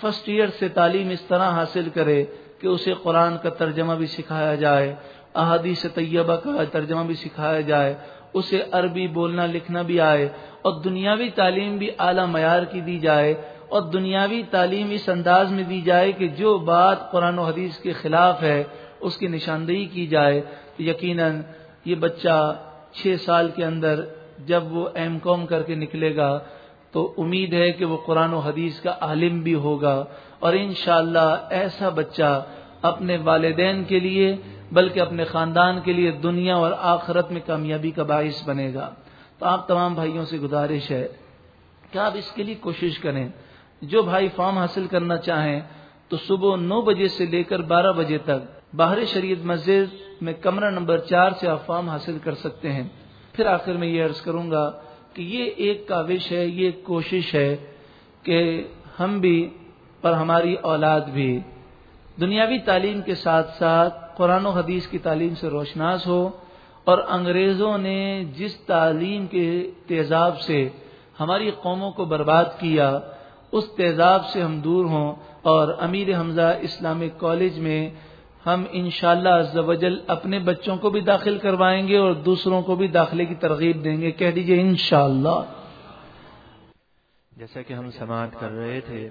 فرسٹ ایئر سے تعلیم اس طرح حاصل کرے کہ اسے قرآن کا ترجمہ بھی سکھایا جائے، احادیث طیبہ کا ترجمہ بھی سکھایا جائے، اسے عربی بولنا لکھنا بھی آئے اور دنیاوی تعلیم بھی اعلی معیار کی دی جائے اور دنیاوی تعلیم اس انداز میں دی جائے کہ جو بات قرآن و حدیث کے خلاف ہے اس کی نشاندہی کی جائے، تو یقیناً یہ بچہ چھ سال کے اندر جب وہ ایم کام کر کے نکلے گا، تو امید ہے کہ وہ قرآن و حدیث کا عالم بھی ہوگا۔ اور انشاءاللہ ایسا بچہ اپنے والدین کے لیے، بلکہ اپنے خاندان کے لیے دنیا اور آخرت میں کامیابی کا باعث بنے گا۔ تو آپ تمام بھائیوں سے گزارش ہے کہ آپ اس کے لیے کوشش کریں۔ جو بھائی فارم حاصل کرنا چاہیں، تو صبح نو بجے سے لے کر بارہ بجے تک باہر شریعت مسجد میں کمرہ نمبر چار سے آپ فارم حاصل کر سکتے ہیں۔ پھر آخر میں یہ عرض کروں گا کہ یہ ایک کاوش ہے، یہ ایک کوشش ہے کہ ہم بھی اور ہماری اولاد بھی دنیاوی تعلیم کے ساتھ ساتھ قرآن و حدیث کی تعلیم سے روشناس ہو اور انگریزوں نے جس تعلیم کے تیزاب سے ہماری قوموں کو برباد کیا، اس تیزاب سے ہم دور ہوں اور امیر حمزہ اسلامک کالج میں ہم انشاءاللہ شاء اللہ اپنے بچوں کو بھی داخل کروائیں گے اور دوسروں کو بھی داخلے کی ترغیب دیں گے۔ کہہ دیجیے انشاءاللہ۔ جیسا کہ ہم سماعت کر رہے تھے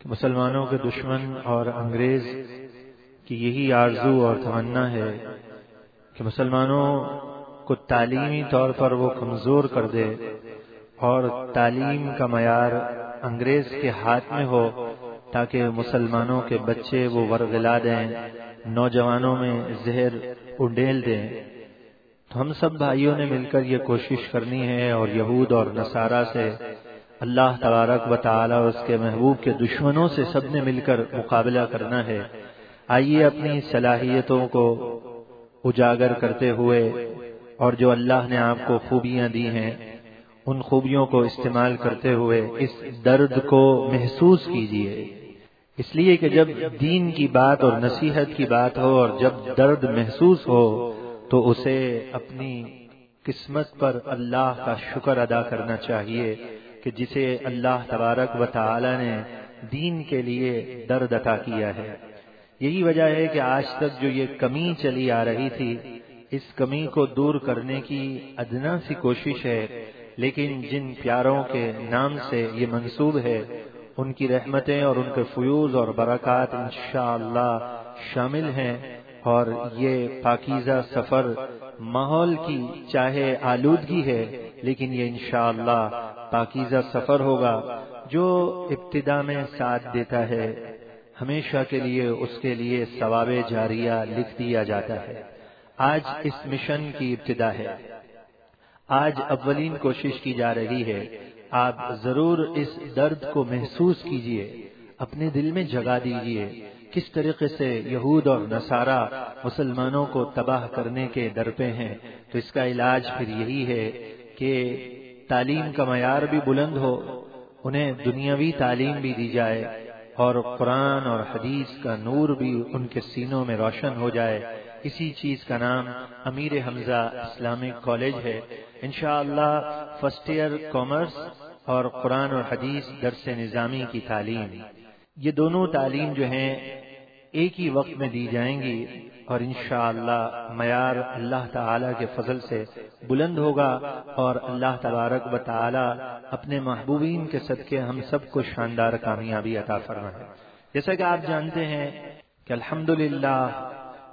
کہ مسلمانوں کے دشمن اور انگریز کی یہی آرزو اور تمنا ہے کہ مسلمانوں کو تعلیمی طور پر وہ کمزور کر دے اور تعلیم کا معیار انگریز کے ہاتھ میں ہو تاکہ مسلمانوں کے بچے وہ ورگلا دیں، نوجوانوں میں زہر اڈیل دیں۔ تو ہم سب بھائیوں نے مل کر یہ کوشش کرنی ہے اور یہود اور نصارہ سے، اللہ تبارک و تعالی اور اس کے محبوب کے دشمنوں سے سب نے مل کر مقابلہ کرنا ہے۔ آئیے اپنی صلاحیتوں کو اجاگر کرتے ہوئے، اور جو اللہ نے آپ کو خوبیاں دی ہیں، ان خوبیوں کو استعمال کرتے ہوئے اس درد کو محسوس کیجیے۔ اس لیے کہ جب دین کی بات اور نصیحت کی بات ہو اور جب درد محسوس ہو، تو اسے اپنی قسمت پر اللہ کا شکر ادا کرنا چاہیے کہ جسے اللہ تبارک و تعالی نے دین کے لیے درد عطا کیا ہے۔ یہی وجہ ہے کہ آج تک جو یہ کمی چلی آ رہی تھی، اس کمی کو دور کرنے کی ادنا سی کوشش ہے، لیکن جن پیاروں کے نام سے یہ منصوب ہے ان کی رحمتیں اور ان کے فیوز اور برکات انشاءاللہ شامل ہیں اور یہ پاکیزہ سفر ماحول کی چاہے آلودگی ہے، لیکن یہ انشاءاللہ پاکیزہ سفر ہوگا جو ابتدا میں ساتھ دیتا ہے۔ ہمیشہ کے لیے اس کے لیے ثواب جاریہ لکھ دیا جاتا ہے۔ آج اس مشن کی ابتدا ہے۔ آج اولین کوشش کی جا رہی ہے۔ آپ ضرور اس درد کو محسوس کیجیے، اپنے دل میں جگا دیجیے کس طریقے سے یہود اور نصارہ مسلمانوں کو تباہ کرنے کے در پہ ہیں۔ تو اس کا علاج پھر یہی ہے کہ تعلیم کا معیار بھی بلند ہو، انہیں دنیاوی تعلیم بھی دی جائے اور قرآن اور حدیث کا نور بھی ان کے سینوں میں روشن ہو جائے۔ اسی چیز کا نام امیر حمزہ اسلامک کالج ہے۔ انشاءاللہ فرسٹ ایئر کامرس اور قرآن اور حدیث درس نظامی کی تعلیم۔ یہ دونوں تعلیم جو ہیں، ایک ہی وقت میں دی جائیں گی اور انشاءاللہ اللہ معیار اللہ تعالی کے فضل سے بلند ہوگا اور اللہ تبارک و تعالی اپنے محبوبین کے صدقے ہم سب کو شاندار کامیابی عطا فرمائے۔ جیسا کہ آپ جانتے ہیں کہ الحمد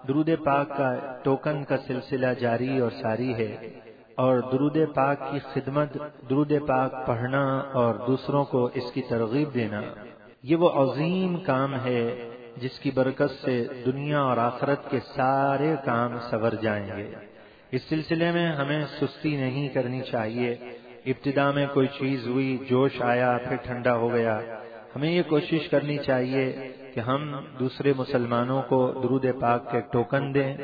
درود پاک کا ٹوکن کا سلسلہ جاری اور ساری ہے اور درود پاک کی خدمت درود پاک پڑھنا اور دوسروں کو اس کی ترغیب دینا۔ یہ وہ عظیم کام ہے جس کی برکت سے دنیا اور آخرت کے سارے کام سور جائیں گے۔ اس سلسلے میں ہمیں سستی نہیں کرنی چاہیے۔ ابتدا میں کوئی چیز ہوئی، جوش آیا، پھر ٹھنڈا ہو گیا۔ ہمیں یہ کوشش کرنی چاہیے کہ ہم دوسرے مسلمانوں کو درود پاک کے ٹوکن دیں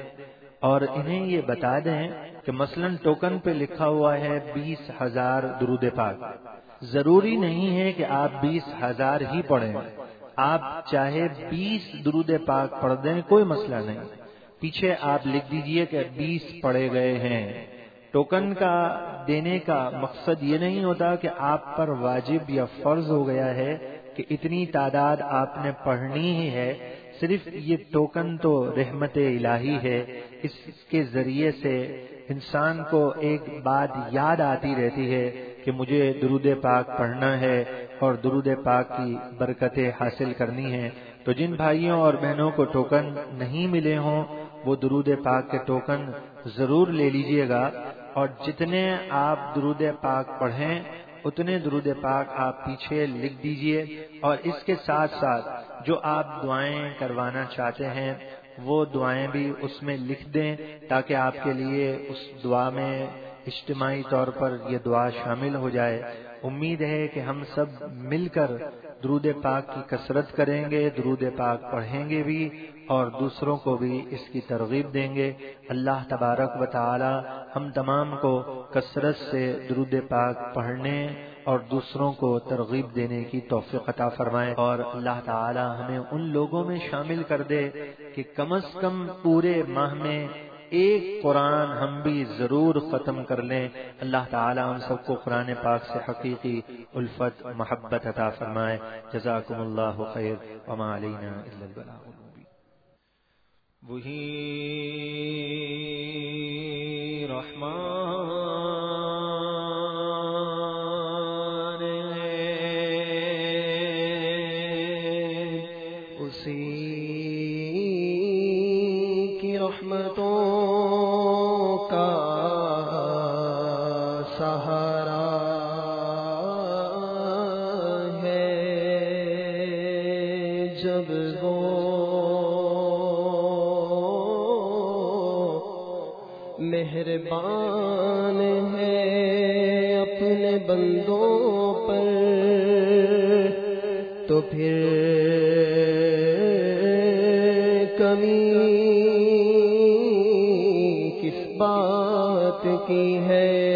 اور انہیں یہ بتا دیں کہ مثلا ٹوکن پہ لکھا ہوا ہے بیس ہزار درود پاک۔ ضروری نہیں ہے کہ آپ بیس ہزار ہی پڑھیں۔ آپ چاہے بیس درود پاک پڑھ دیں، کوئی مسئلہ نہیں۔ پیچھے آپ لکھ دیجیے کہ بیس پڑھے گئے ہیں۔ ٹوکن کا دینے کا مقصد یہ نہیں ہوتا کہ آپ پر واجب یا فرض ہو گیا ہے کہ اتنی تعداد آپ نے پڑھنی ہی ہے، صرف یہ ٹوکن تو رحمت الہی ہے، اس کے ذریعے سے انسان کو ایک بات یاد آتی رہتی ہے کہ مجھے درود پاک پڑھنا ہے اور درود پاک کی برکتیں حاصل کرنی ہے تو جن بھائیوں اور بہنوں کو ٹوکن نہیں ملے ہوں، وہ درود پاک کے ٹوکن ضرور لے لیجیے گا۔ اور جتنے آپ درود پاک پڑھیں اتنے درود پاک آپ پیچھے لکھ دیجیے اور اس کے ساتھ ساتھ جو آپ دعائیں کروانا چاہتے ہیں وہ دعائیں بھی اس میں لکھ دیں تاکہ آپ کے لیے اس دعا میں اجتماعی طور پر یہ دعا شامل ہو جائے۔ امید ہے کہ ہم سب مل کر درود پاک کی کثرت کریں گے، درود پاک پڑھیں گے بھی۔ اور دوسروں کو بھی اس کی ترغیب دیں گے۔ اللہ تبارک و تعالی ہم تمام کو کثرت سے درود پاک پڑھنے اور دوسروں کو ترغیب دینے کی توفیق عطا فرمائے۔ اور اللہ تعالی ہمیں ان لوگوں میں شامل کر دے کہ کم از کم پورے ماہ میں ایک قرآن ہم بھی ضرور ختم کر لیں۔ اللہ تعالیٰ ہم سب کو قرآن پاک سے حقیقی الفت، محبت عطا فرمائے۔ جزاکم اللہ خیر۔ وما علینا الا البلاغ۔ وہی رحمان مہربان ہے اپنے بندوں پر۔ تو پھر کمی کس بات کی ہے؟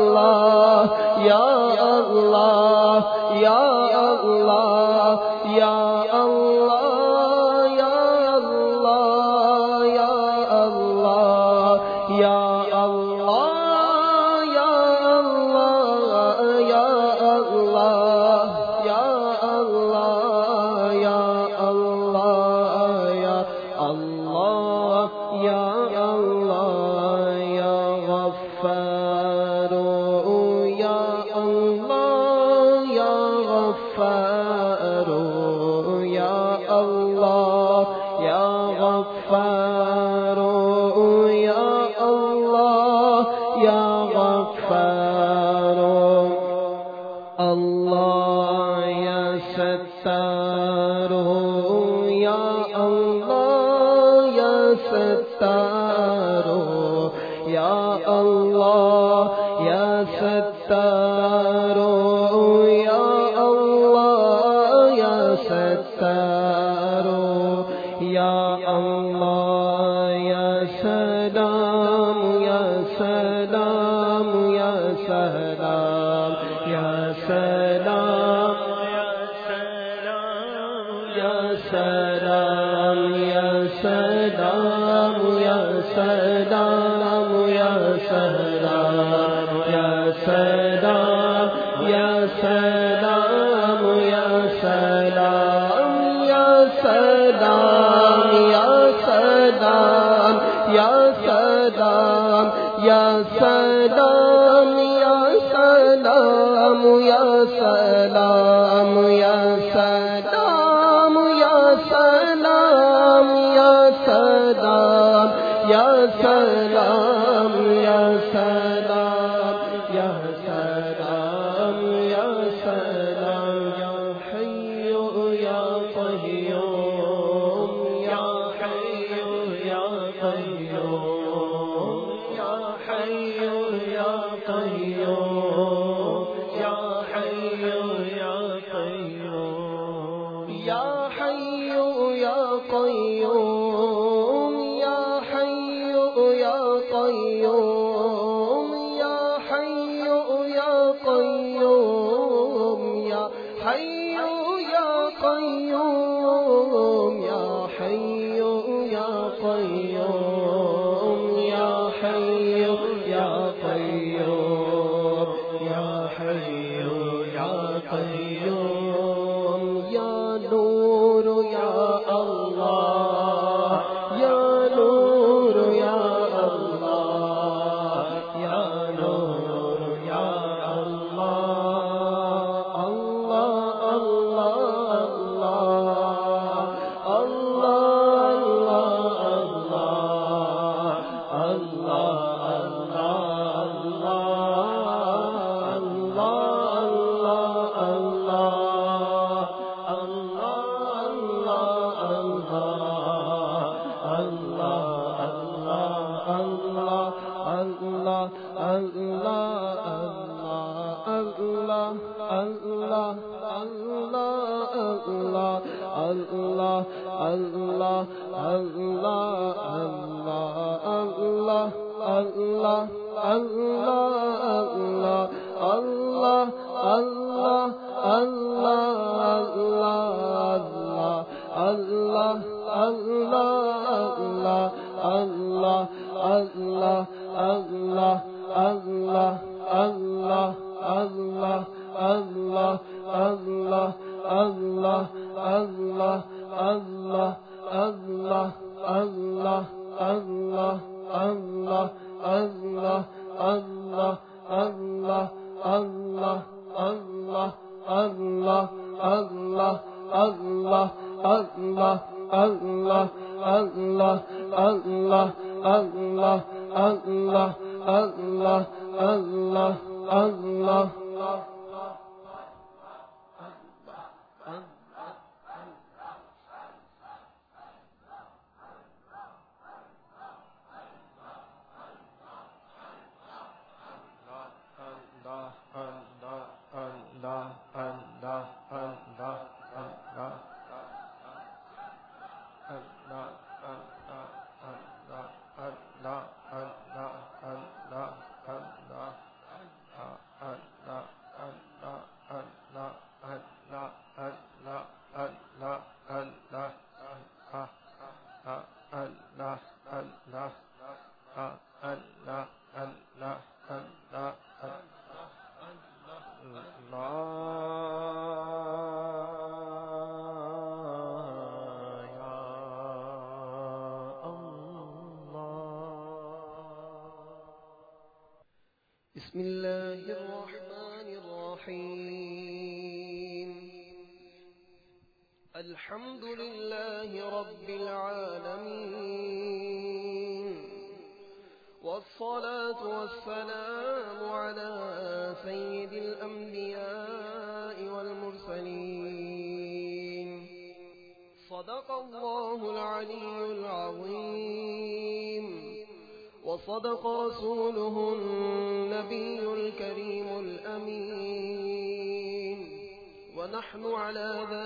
اللہ یا سلام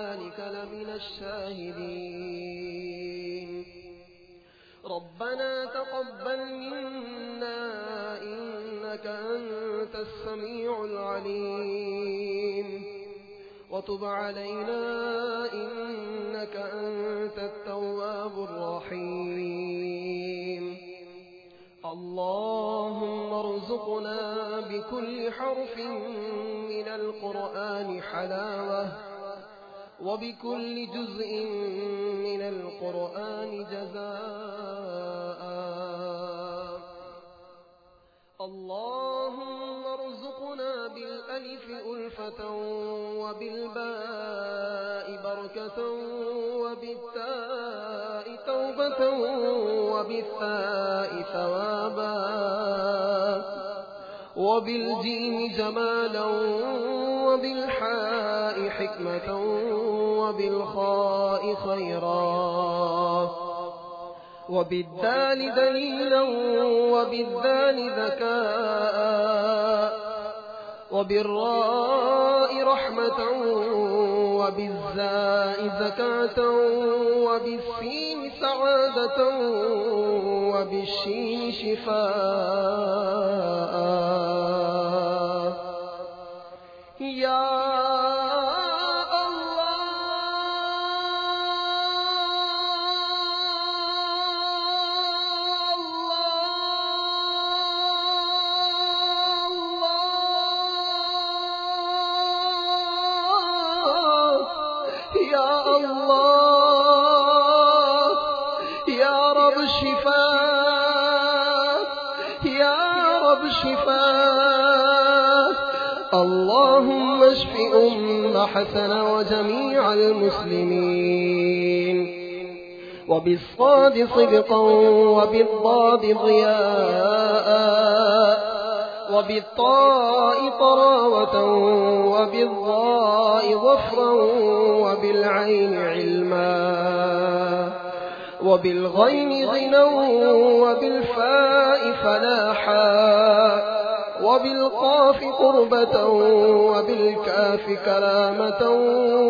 ذلك لمن الشاهدين. ربنا تقبل منا إنك أنت السميع العليم. وتب علينا إنك أنت التواب الرحيم. اللهم ارزقنا بكل حرف من القرآن حلاوه وبكل جزء من القرآن جزاء. اللهم ارزقنا بالألف ألفة وبالباء بركة وبالتاء توبة وبالثاء ثوابا. وبالجين جمالا وبالحاء حكمة وبالخاء خيرا. وبالدال دليلا وبالذال ذكاء. وبالراء رحمة وبالزاء زكاة. وبالسين سعادة وبالشين شفاء. أم حسن وجميع المسلمين. وبالصاد صدقا وبالضاد ضياء. وبالطاء طراوة وبالضاء ظفرا وبالعين علما. وبالغين غنى وبالفاء فلاحا. وبالقاف قربة وبالكاف كرامة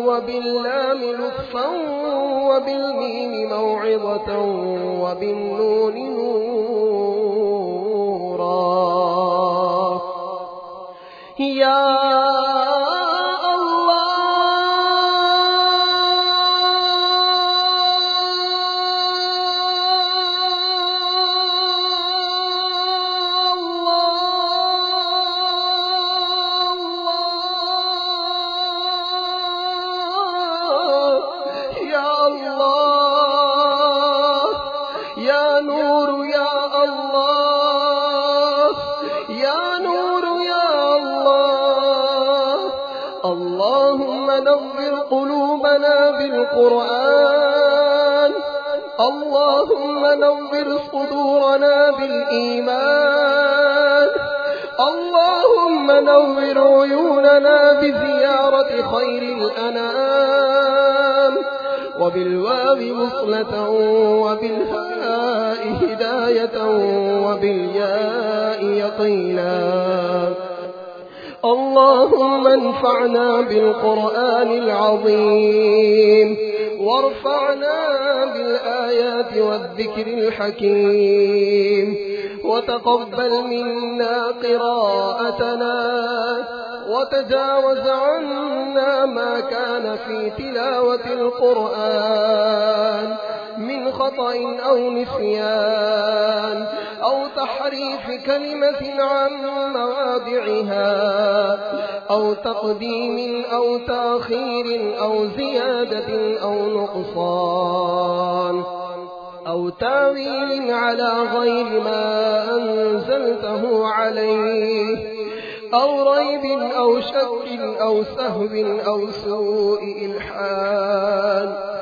وباللام لطفا وبالميم موعظة وبالنون نورا. يا قلوبنا بالقرآن اللهم نظر صدورنا بالإيمان. اللهم نور عيوننا بزيارة خير الأنام. وبالواو وصلة وبالهاء هداية وبالياء يقينا. اللهم انفعنا بالقرآن العظيم وارفعنا بالآيات والذكر الحكيم وتقبل منا قراءتنا وتجاوز عنا ما كان في تلاوة القرآن من خطأ أو نسيان أو تحريف كلمة عن مواضعها أو تقديم أو تأخير أو زيادة أو نقصان أو تاويل على غير ما أنزلته عليه أو ريب أو شك أو سهو أو سوء إلحاد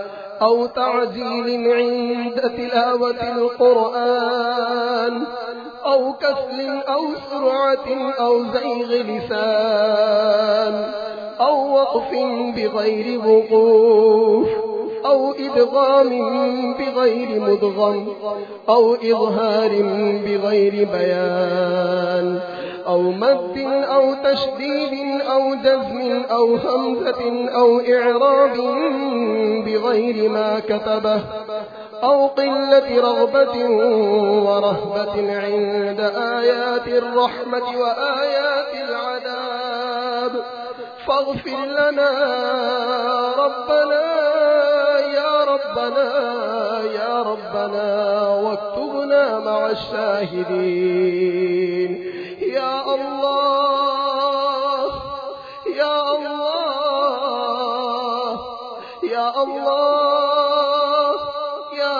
أو تعجيل عند تلاوة القرآن أو كسل أو سرعة أو زيغ لسان أو وقف بغير وقوف أو إدغام بغير مدغم أو إظهار بغير بيان أو مد أو تشديد أو جزم أو همزة أو إعراب بغير ما كتبه أو قلة رغبة ورهبة عند آيات الرحمة وآيات العذاب فاغفر لنا ربنا يا ربنا يا ربنا واكتبنا مع الشاهدين اللہ، یا اللہ یا اللہ یا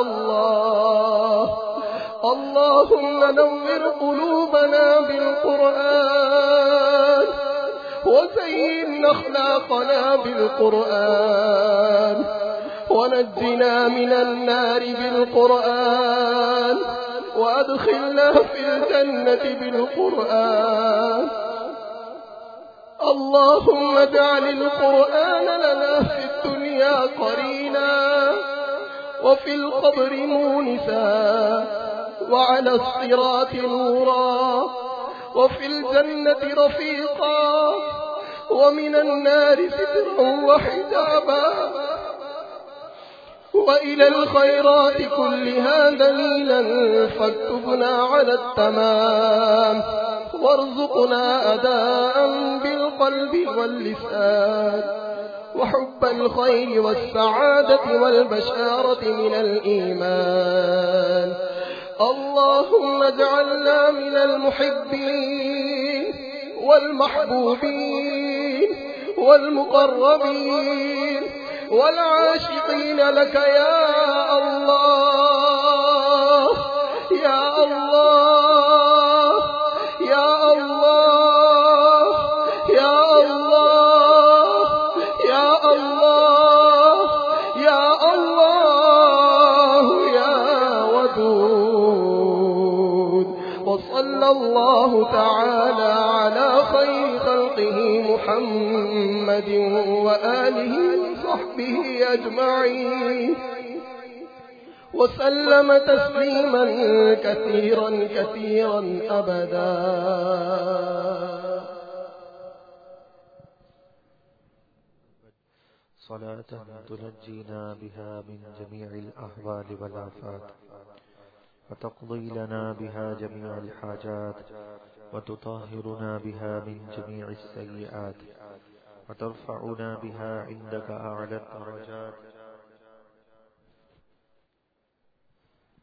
اللہ. اللهم نور قلوبنا بالقرآن وزين أخلاقنا بالقرآن ونجنا من النار بالقرآن وأدخلنا في الجنة بالقرآن. اللهم اجعل القرآن لنا في الدنيا قرينا وفي القبر مونسا وعلى الصراط نورا وفي الجنة رفيقا ومن النار سترا وحجابا. وإلى الخيرات كلها دليلا فاكتبنا على التمام وارزقنا أداء بالقلب واللسان وحب الخير والسعادة والبشارة من الإيمان اللهم اجعلنا من المحبين والمحبوبين والمقربين والعاشقين لك يا الله. أجمعين وسلم تسليما كثيرا كثيرا أبدا صلاة تنجينا بها من جميع الأهوال والآفات، وتقضي لنا بها جميع الحاجات، وتطهرنا بها من جميع السيئات، وترفعنا بها عندك أعلى الدرجات.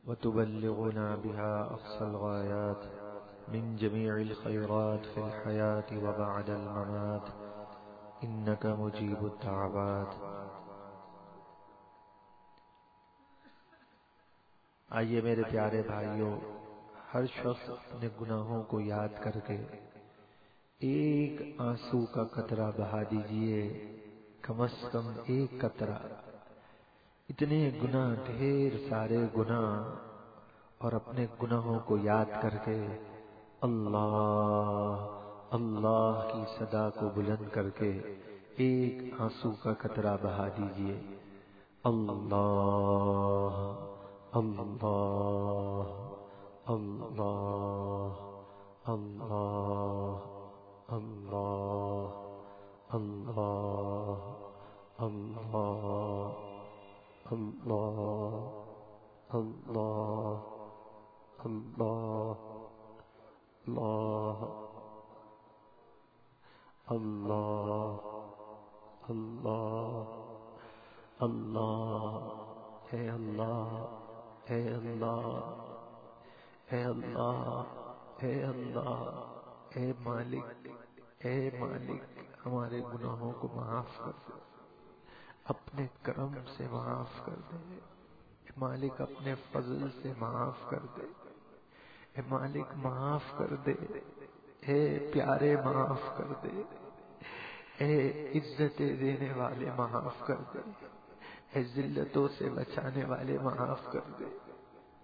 وتبلغنا بها أقصى الغايات من جميع الخيرات في الحياة وبعد الممات. إنك مجيب الدعوات. آئیے میرے پیارے بھائیوں، ہر شخص اپنے گناہوں کو یاد کر کے ایک آنسو کا قطرہ بہا دیجیے، کم از کم ایک قطرہ اتنے گناہ، ڈھیر سارے گناہ اور اپنے گناہوں کو یاد کر کے اللہ اللہ کی صدا کو بلند کر کے ایک آنسو کا قطرہ بہا دیجیے۔ اللہ اللہ اللہ اللہ اللہ اللہ اللہ اللہ اللہ اللہ اللہ اللہ اللہ اللہ اے اللہ اے اللہ اے اللہ اے اللہ اے مالک اے مالک ہمارے گناہوں کو معاف کر دے اپنے کرم سے معاف کر دے۔ اے مالک، اپنے فضل سے معاف کر دے۔ اے مالک، معاف کر دے۔ اے پیارے، معاف کر دے۔ اے عزتیں دینے والے، معاف کر دے۔ اے ذلتوں سے بچانے والے، معاف کر دے۔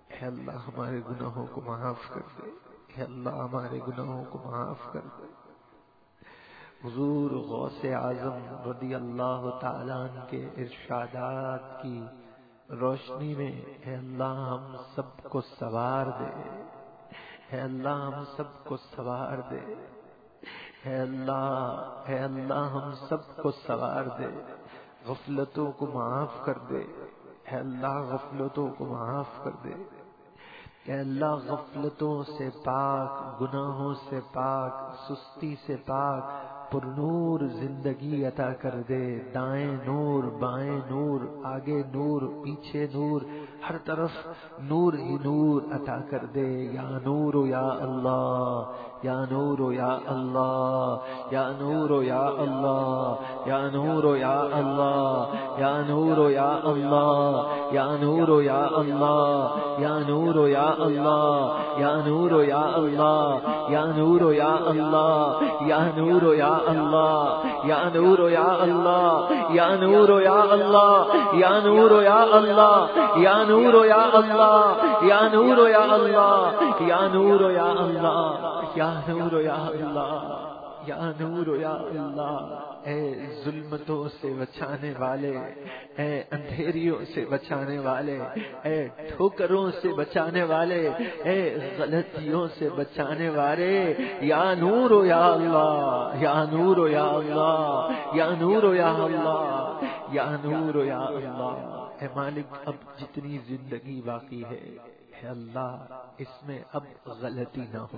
اے اللہ ہمارے گناہوں کو معاف کر دے۔ اے اللہ ہمارے گناہوں کو معاف کر دے۔ حضور غوث اعظم رضی اللہ تعالیٰ کے ارشادات کی روشنی میں، اے اللہ ہم سب کو سوار دے۔ اے اللہ ہم سب کو سوار دے۔ اے اللہ اے اللہ ہم سب کو سوار دے۔ غفلتوں کو معاف کر دے۔ اے اللہ غفلتوں کو معاف کر دے۔ اے اللہ غفلتوں سے پاک، گناہوں سے پاک، سستی سے پاک پر نور زندگی عطا کر دے۔ دائیں نور، بائیں نور، آگے نور، پیچھے نور، ہر طرف نور ہی نور عطا کر دے۔ یا نور یا اللہ یا نور یا اللہ یا نور یا اللہ یا نور یا اللہ یا نور یا اللہ یا نور یا اللہ یا نور یا اللہ یا نور یا اللہ یا نور یا اللہ یا نور یا اللہ یا نور یا اللہ یا نور یا اللہ یا نور یا اللہ یا نور یا اللہ یا نور یا اللہ یا نور یا اللہ یا نور یا اللہ، یا نور یا اللہ، اے ظلمتوں سے بچانے والے، اے اندھیریوں سے بچانے والے، اے ٹھوکروں سے بچانے والے، اے غلطیوں سے بچانے والے، یا نور یا اللہ، یا نور یا اللہ، یا نور یا اللہ، یا نور یا اللہ۔ اے مالک، اب جتنی زندگی باقی ہے، اے اللہ، اس میں اب غلطی نہ ہو۔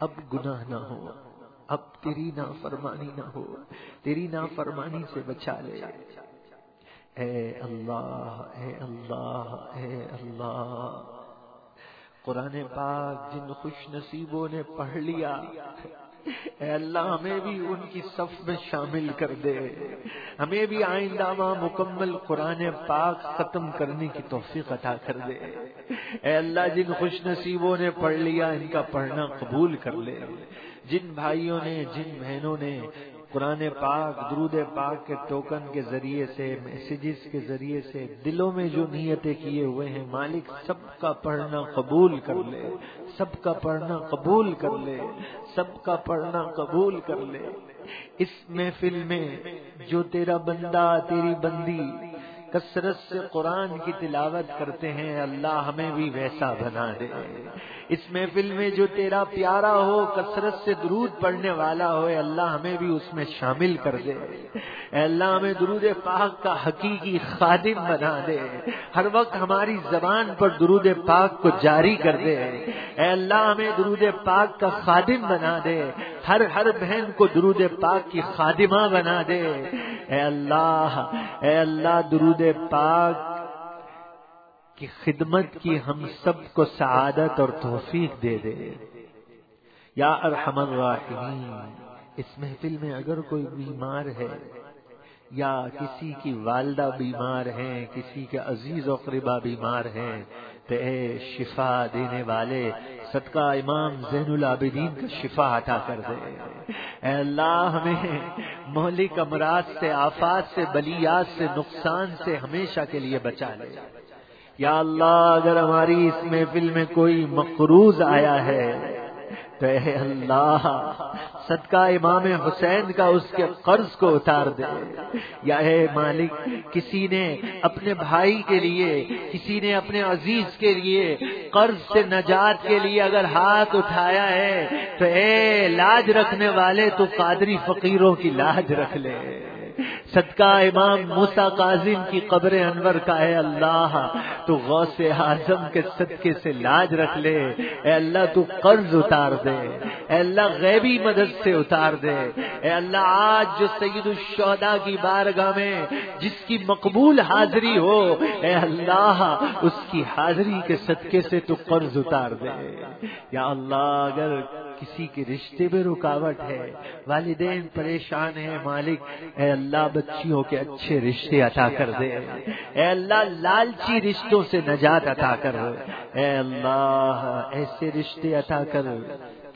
اب گناہ نہ ہو، اب تیری نا فرمانی نہ ہو، تیری نا فرمانی سے بچا لے۔ اے اللہ اے اللہ اے اللہ۔ قرآن پاک جن خوش نصیبوں نے پڑھ لیا اے اللہ ہمیں بھی ان کی صف میں شامل کر دے۔ ہمیں بھی آئندہ ماں مکمل قرآن پاک ختم کرنے کی توفیق عطا کر دے۔ اے اللہ جن خوش نصیبوں نے پڑھ لیا، ان کا پڑھنا قبول کر لے۔ جن بھائیوں نے، جن بہنوں نے قرآن پاک، درود پاک کے ٹوکن کے ذریعے سے میسیجز کے ذریعے سے دلوں میں جو نیتیں کیے ہوئے ہیں، مالک سب کا پڑھنا قبول کر لے۔ سب کا پڑھنا قبول کر لے، سب کا پڑھنا قبول کر لے۔ اس محفل میں جو تیرا بندہ، تیری بندی کثرت سے قرآن کی تلاوت کرتے ہیں، اللہ ہمیں بھی ویسا بنا دے۔ اس محفل میں جو تیرا پیارا ہو، کثرت سے درود پڑھنے والا ہو اللہ ہمیں بھی اس میں شامل کر دے۔ اے اللہ ہمیں درود پاک کا حقیقی خادم بنا دے۔ ہر وقت ہماری زبان پر درود پاک کو جاری کر دے۔ اے اللہ ہمیں درود پاک کا خادم بنا دے۔ ہر ہر بہن کو درود پاک کی خادمہ بنا دے۔ اے اللہ اے اللہ درود پاک کی خدمت کی ہم سب کو سعادت اور توفیق دے دے۔ یا ارحم الراحمین، اس محفل میں اگر کوئی بیمار ہے یا کسی کی والدہ بیمار ہیں کسی کے عزیز و قربا بیمار ہیں تو اے شفا دینے والے، صدقہ امام زین العابدین کا شفا عطا کر دے۔ اے اللہ، ہمیں مہلک امراض سے، آفات سے، بلیات سے، نقصان سے ہمیشہ کے لیے بچا لے۔ یا اللہ، اگر ہماری اس محفل میں کوئی مقروض آیا ہے، تو اے اللہ، صدقہ امام حسین کا اس کے قرض کو اتار دے۔ یا اے مالک، کسی نے اپنے بھائی کے لیے، کسی نے اپنے عزیز کے لیے قرض سے نجات کے لیے اگر ہاتھ اٹھایا ہے، تو اے لاج رکھنے والے، تو قادری فقیروں کی لاج رکھ لے۔ صدقہ امام موسا کاظم کی قبر انور کا ہے اللہ، تو غوث اعظم کے صدقے سے لاج رکھ لے۔ اے اللہ، تو قرض اتار دے۔ اے اللہ، غیبی مدد سے اتار دے۔ اے اللہ، آج جو سید الشہداء کی بارگاہ میں جس کی مقبول حاضری ہو، اے اللہ، اس کی حاضری کے صدقے سے تو قرض اتار دے۔ یا اللہ، اگر کسی کے رشتے میں رکاوٹ ہے؟ والدین پریشان ہے مالک، اے اللہ بچیوں کے اچھے رشتے عطا کر دے۔ اے اللہ لالچی رشتوں سے نجات عطا کر۔ اے اللہ ایسے رشتے عطا کر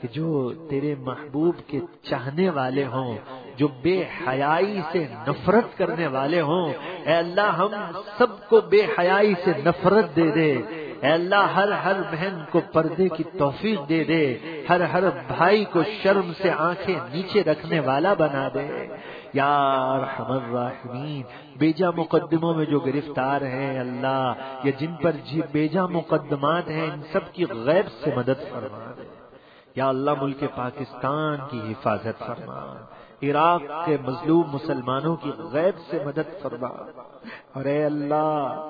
کہ جو تیرے محبوب کے چاہنے والے ہوں، جو بے حیائی سے نفرت کرنے والے ہوں۔ اے اللہ ہم سب کو بے حیائی سے نفرت دے دے۔ اے اللہ، ہر ہر بہن کو پردے کی توفیق دے دے، ہر ہر بھائی کو شرم سے آنکھیں نیچے رکھنے والا بنا دے۔ یا رحم الراحمین، بیجا مقدموں میں جو گرفتار ہیں، اللہ، یا جن پر جی بیجا مقدمات ہیں، ان سب کی غیب سے مدد فرما دے۔ یا اللہ، ملک پاکستان کی حفاظت فرما۔ عراق کے مظلوم مسلمانوں کی غیب سے مدد فرما۔ اور اے اللہ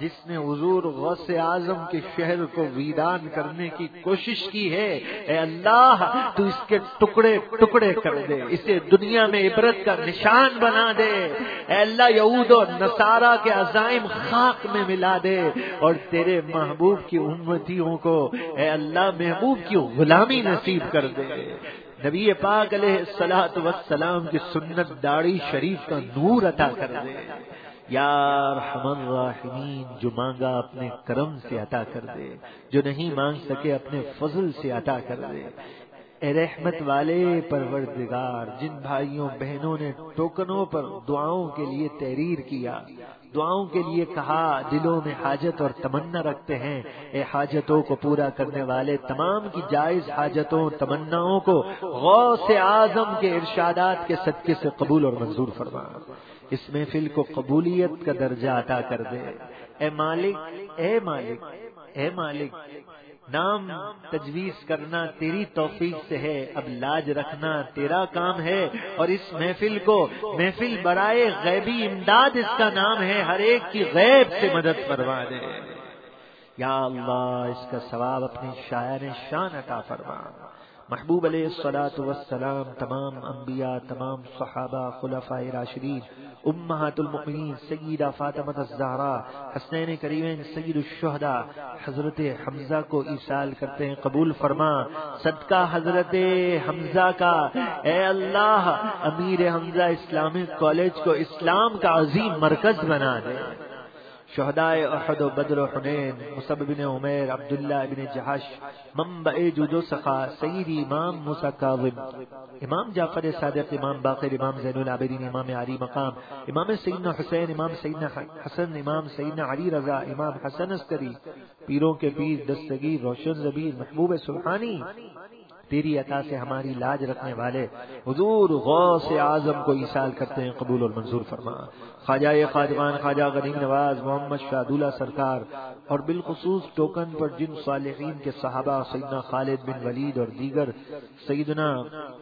جس نے حضور غوث اعظم کے شہر کو ویران کرنے کی کوشش کی ہے، اے اللہ، تو اس کے ٹکڑے ٹکڑے کر دے، اسے دنیا میں عبرت کا نشان بنا دے۔ اے اللہ، یہود و نصارہ کے عزائم خاک میں ملا دے۔ اور تیرے محبوب کی امتیوں کو، اے اللہ، محبوب کی غلامی نصیب کر دے۔ نبی پاک علیہ السلاۃ وسلام کی سنت داڑھی شریف کا نور عطا کر دے۔ یار ہمن الراحمین جو مانگا اپنے کرم سے عطا کر دے، جو نہیں مانگ سکے اپنے فضل سے عطا کر دے۔ اے رحمت والے پروردگار، جن بھائیوں، بہنوں نے ٹوکنوں پر دعاؤں کے لیے تحریر کیا، دعاؤں کے لیے کہا، دلوں میں حاجت اور تمنا رکھتے ہیں۔ اے حاجتوں کو پورا کرنے والے، تمام کی جائز حاجتوں، تمناؤں کو غوث اعظم کے ارشادات کے صدقے سے قبول اور منظور فرما۔ اس محفل کو قبولیت کا درجہ عطا کر دے۔ اے مالک اے مالک اے مالک، نام تجویز کرنا تیری توفیق سے ہے، اب لاج رکھنا تیرا کام ہے اور اس محفل کو محفل برائے غیبی امداد اس کا نام ہے، ہر ایک کی غیب سے مدد کروا دے۔ یا اللہ، اس کا ثواب اپنی شاعر شان عطا فرما۔ محبوب علیہ السلاۃ وسلام تمام انبیاء، تمام صحابہ، خلفاء راشدین، امہات المؤمنین، سیدہ فاطمہ الزہرا، حسنین کریمین، سید الشہداء، حضرت حمزہ کو ایصال کرتے ہیں، قبول فرما، صدقہ حضرت حمزہ کا، اے اللہ، امیر حمزہ اسلامک کالج کو اسلام کا عظیم مرکز بنا دے۔ شہدائے احد و بدر و حنین مصب بن عمیر، عبداللہ بن جہش، منبع جود و سخا، سید امام موسیٰ کاظم، امام جعفر صادق، امام باقر، امام زین العابدین، امام علی مقام، امام سیدنا حسین، امام سیدنا حسن، امام سیدنا علی رضا، امام حسن اسکری پیروں کے پیر، دستگیر، روشن زبیر، محبوب سبحانی تیری عطا سے ہماری لاج رکھنے والے حضور غوث اعظم کو ایسال کرتے ہیں قبول اور منظور فرما۔ خواجہ خواجوان خواجہ غنیم نواز، محمد شادولہ سرکار اور بالخصوص ٹوکن پر جن صالحین کے صحابہ سیدنا خالد بن ولید اور دیگر سیدنا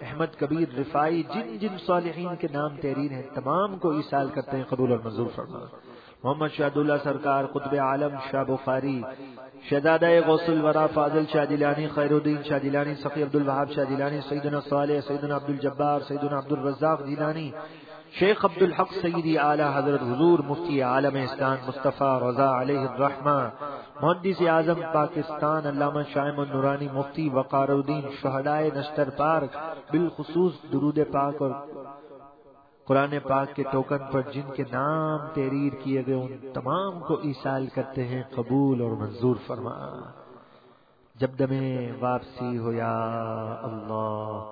احمد کبیر رفائی، جن جن صالحین کے نام تحریر ہیں، تمام کو ایسال کرتے ہیں قبول اور منظور فرما محمد شاد اللہ سرکار، قطب عالم، شاہ بخاری، شہزادہ غوث الورا فاضل شاہ جیلانی خیر الدین شاہ جیلانی سفی عبد الوہاب شاہ جیلانی، سیدنا صالح، سیدنا عبد الجبار سیدنا عبد الرزاق جیلانی شیخ عبد الحق سیدی اعلی حضرت حضور مفتی عالم اسلام مصطفیٰ رضا علیہ الرحمہ محدث اعظم پاکستان علامہ شائم النورانی مفتی وقار الدین شہدائے نشتر پارک بالخصوص درود پاک اور قرآن پاک کے ٹوکن پر جن کے نام تحریر کیے گئے ان تمام کو ایسال کرتے ہیں، قبول اور منظور فرما۔ جب دمیں واپسی ہو یا اللہ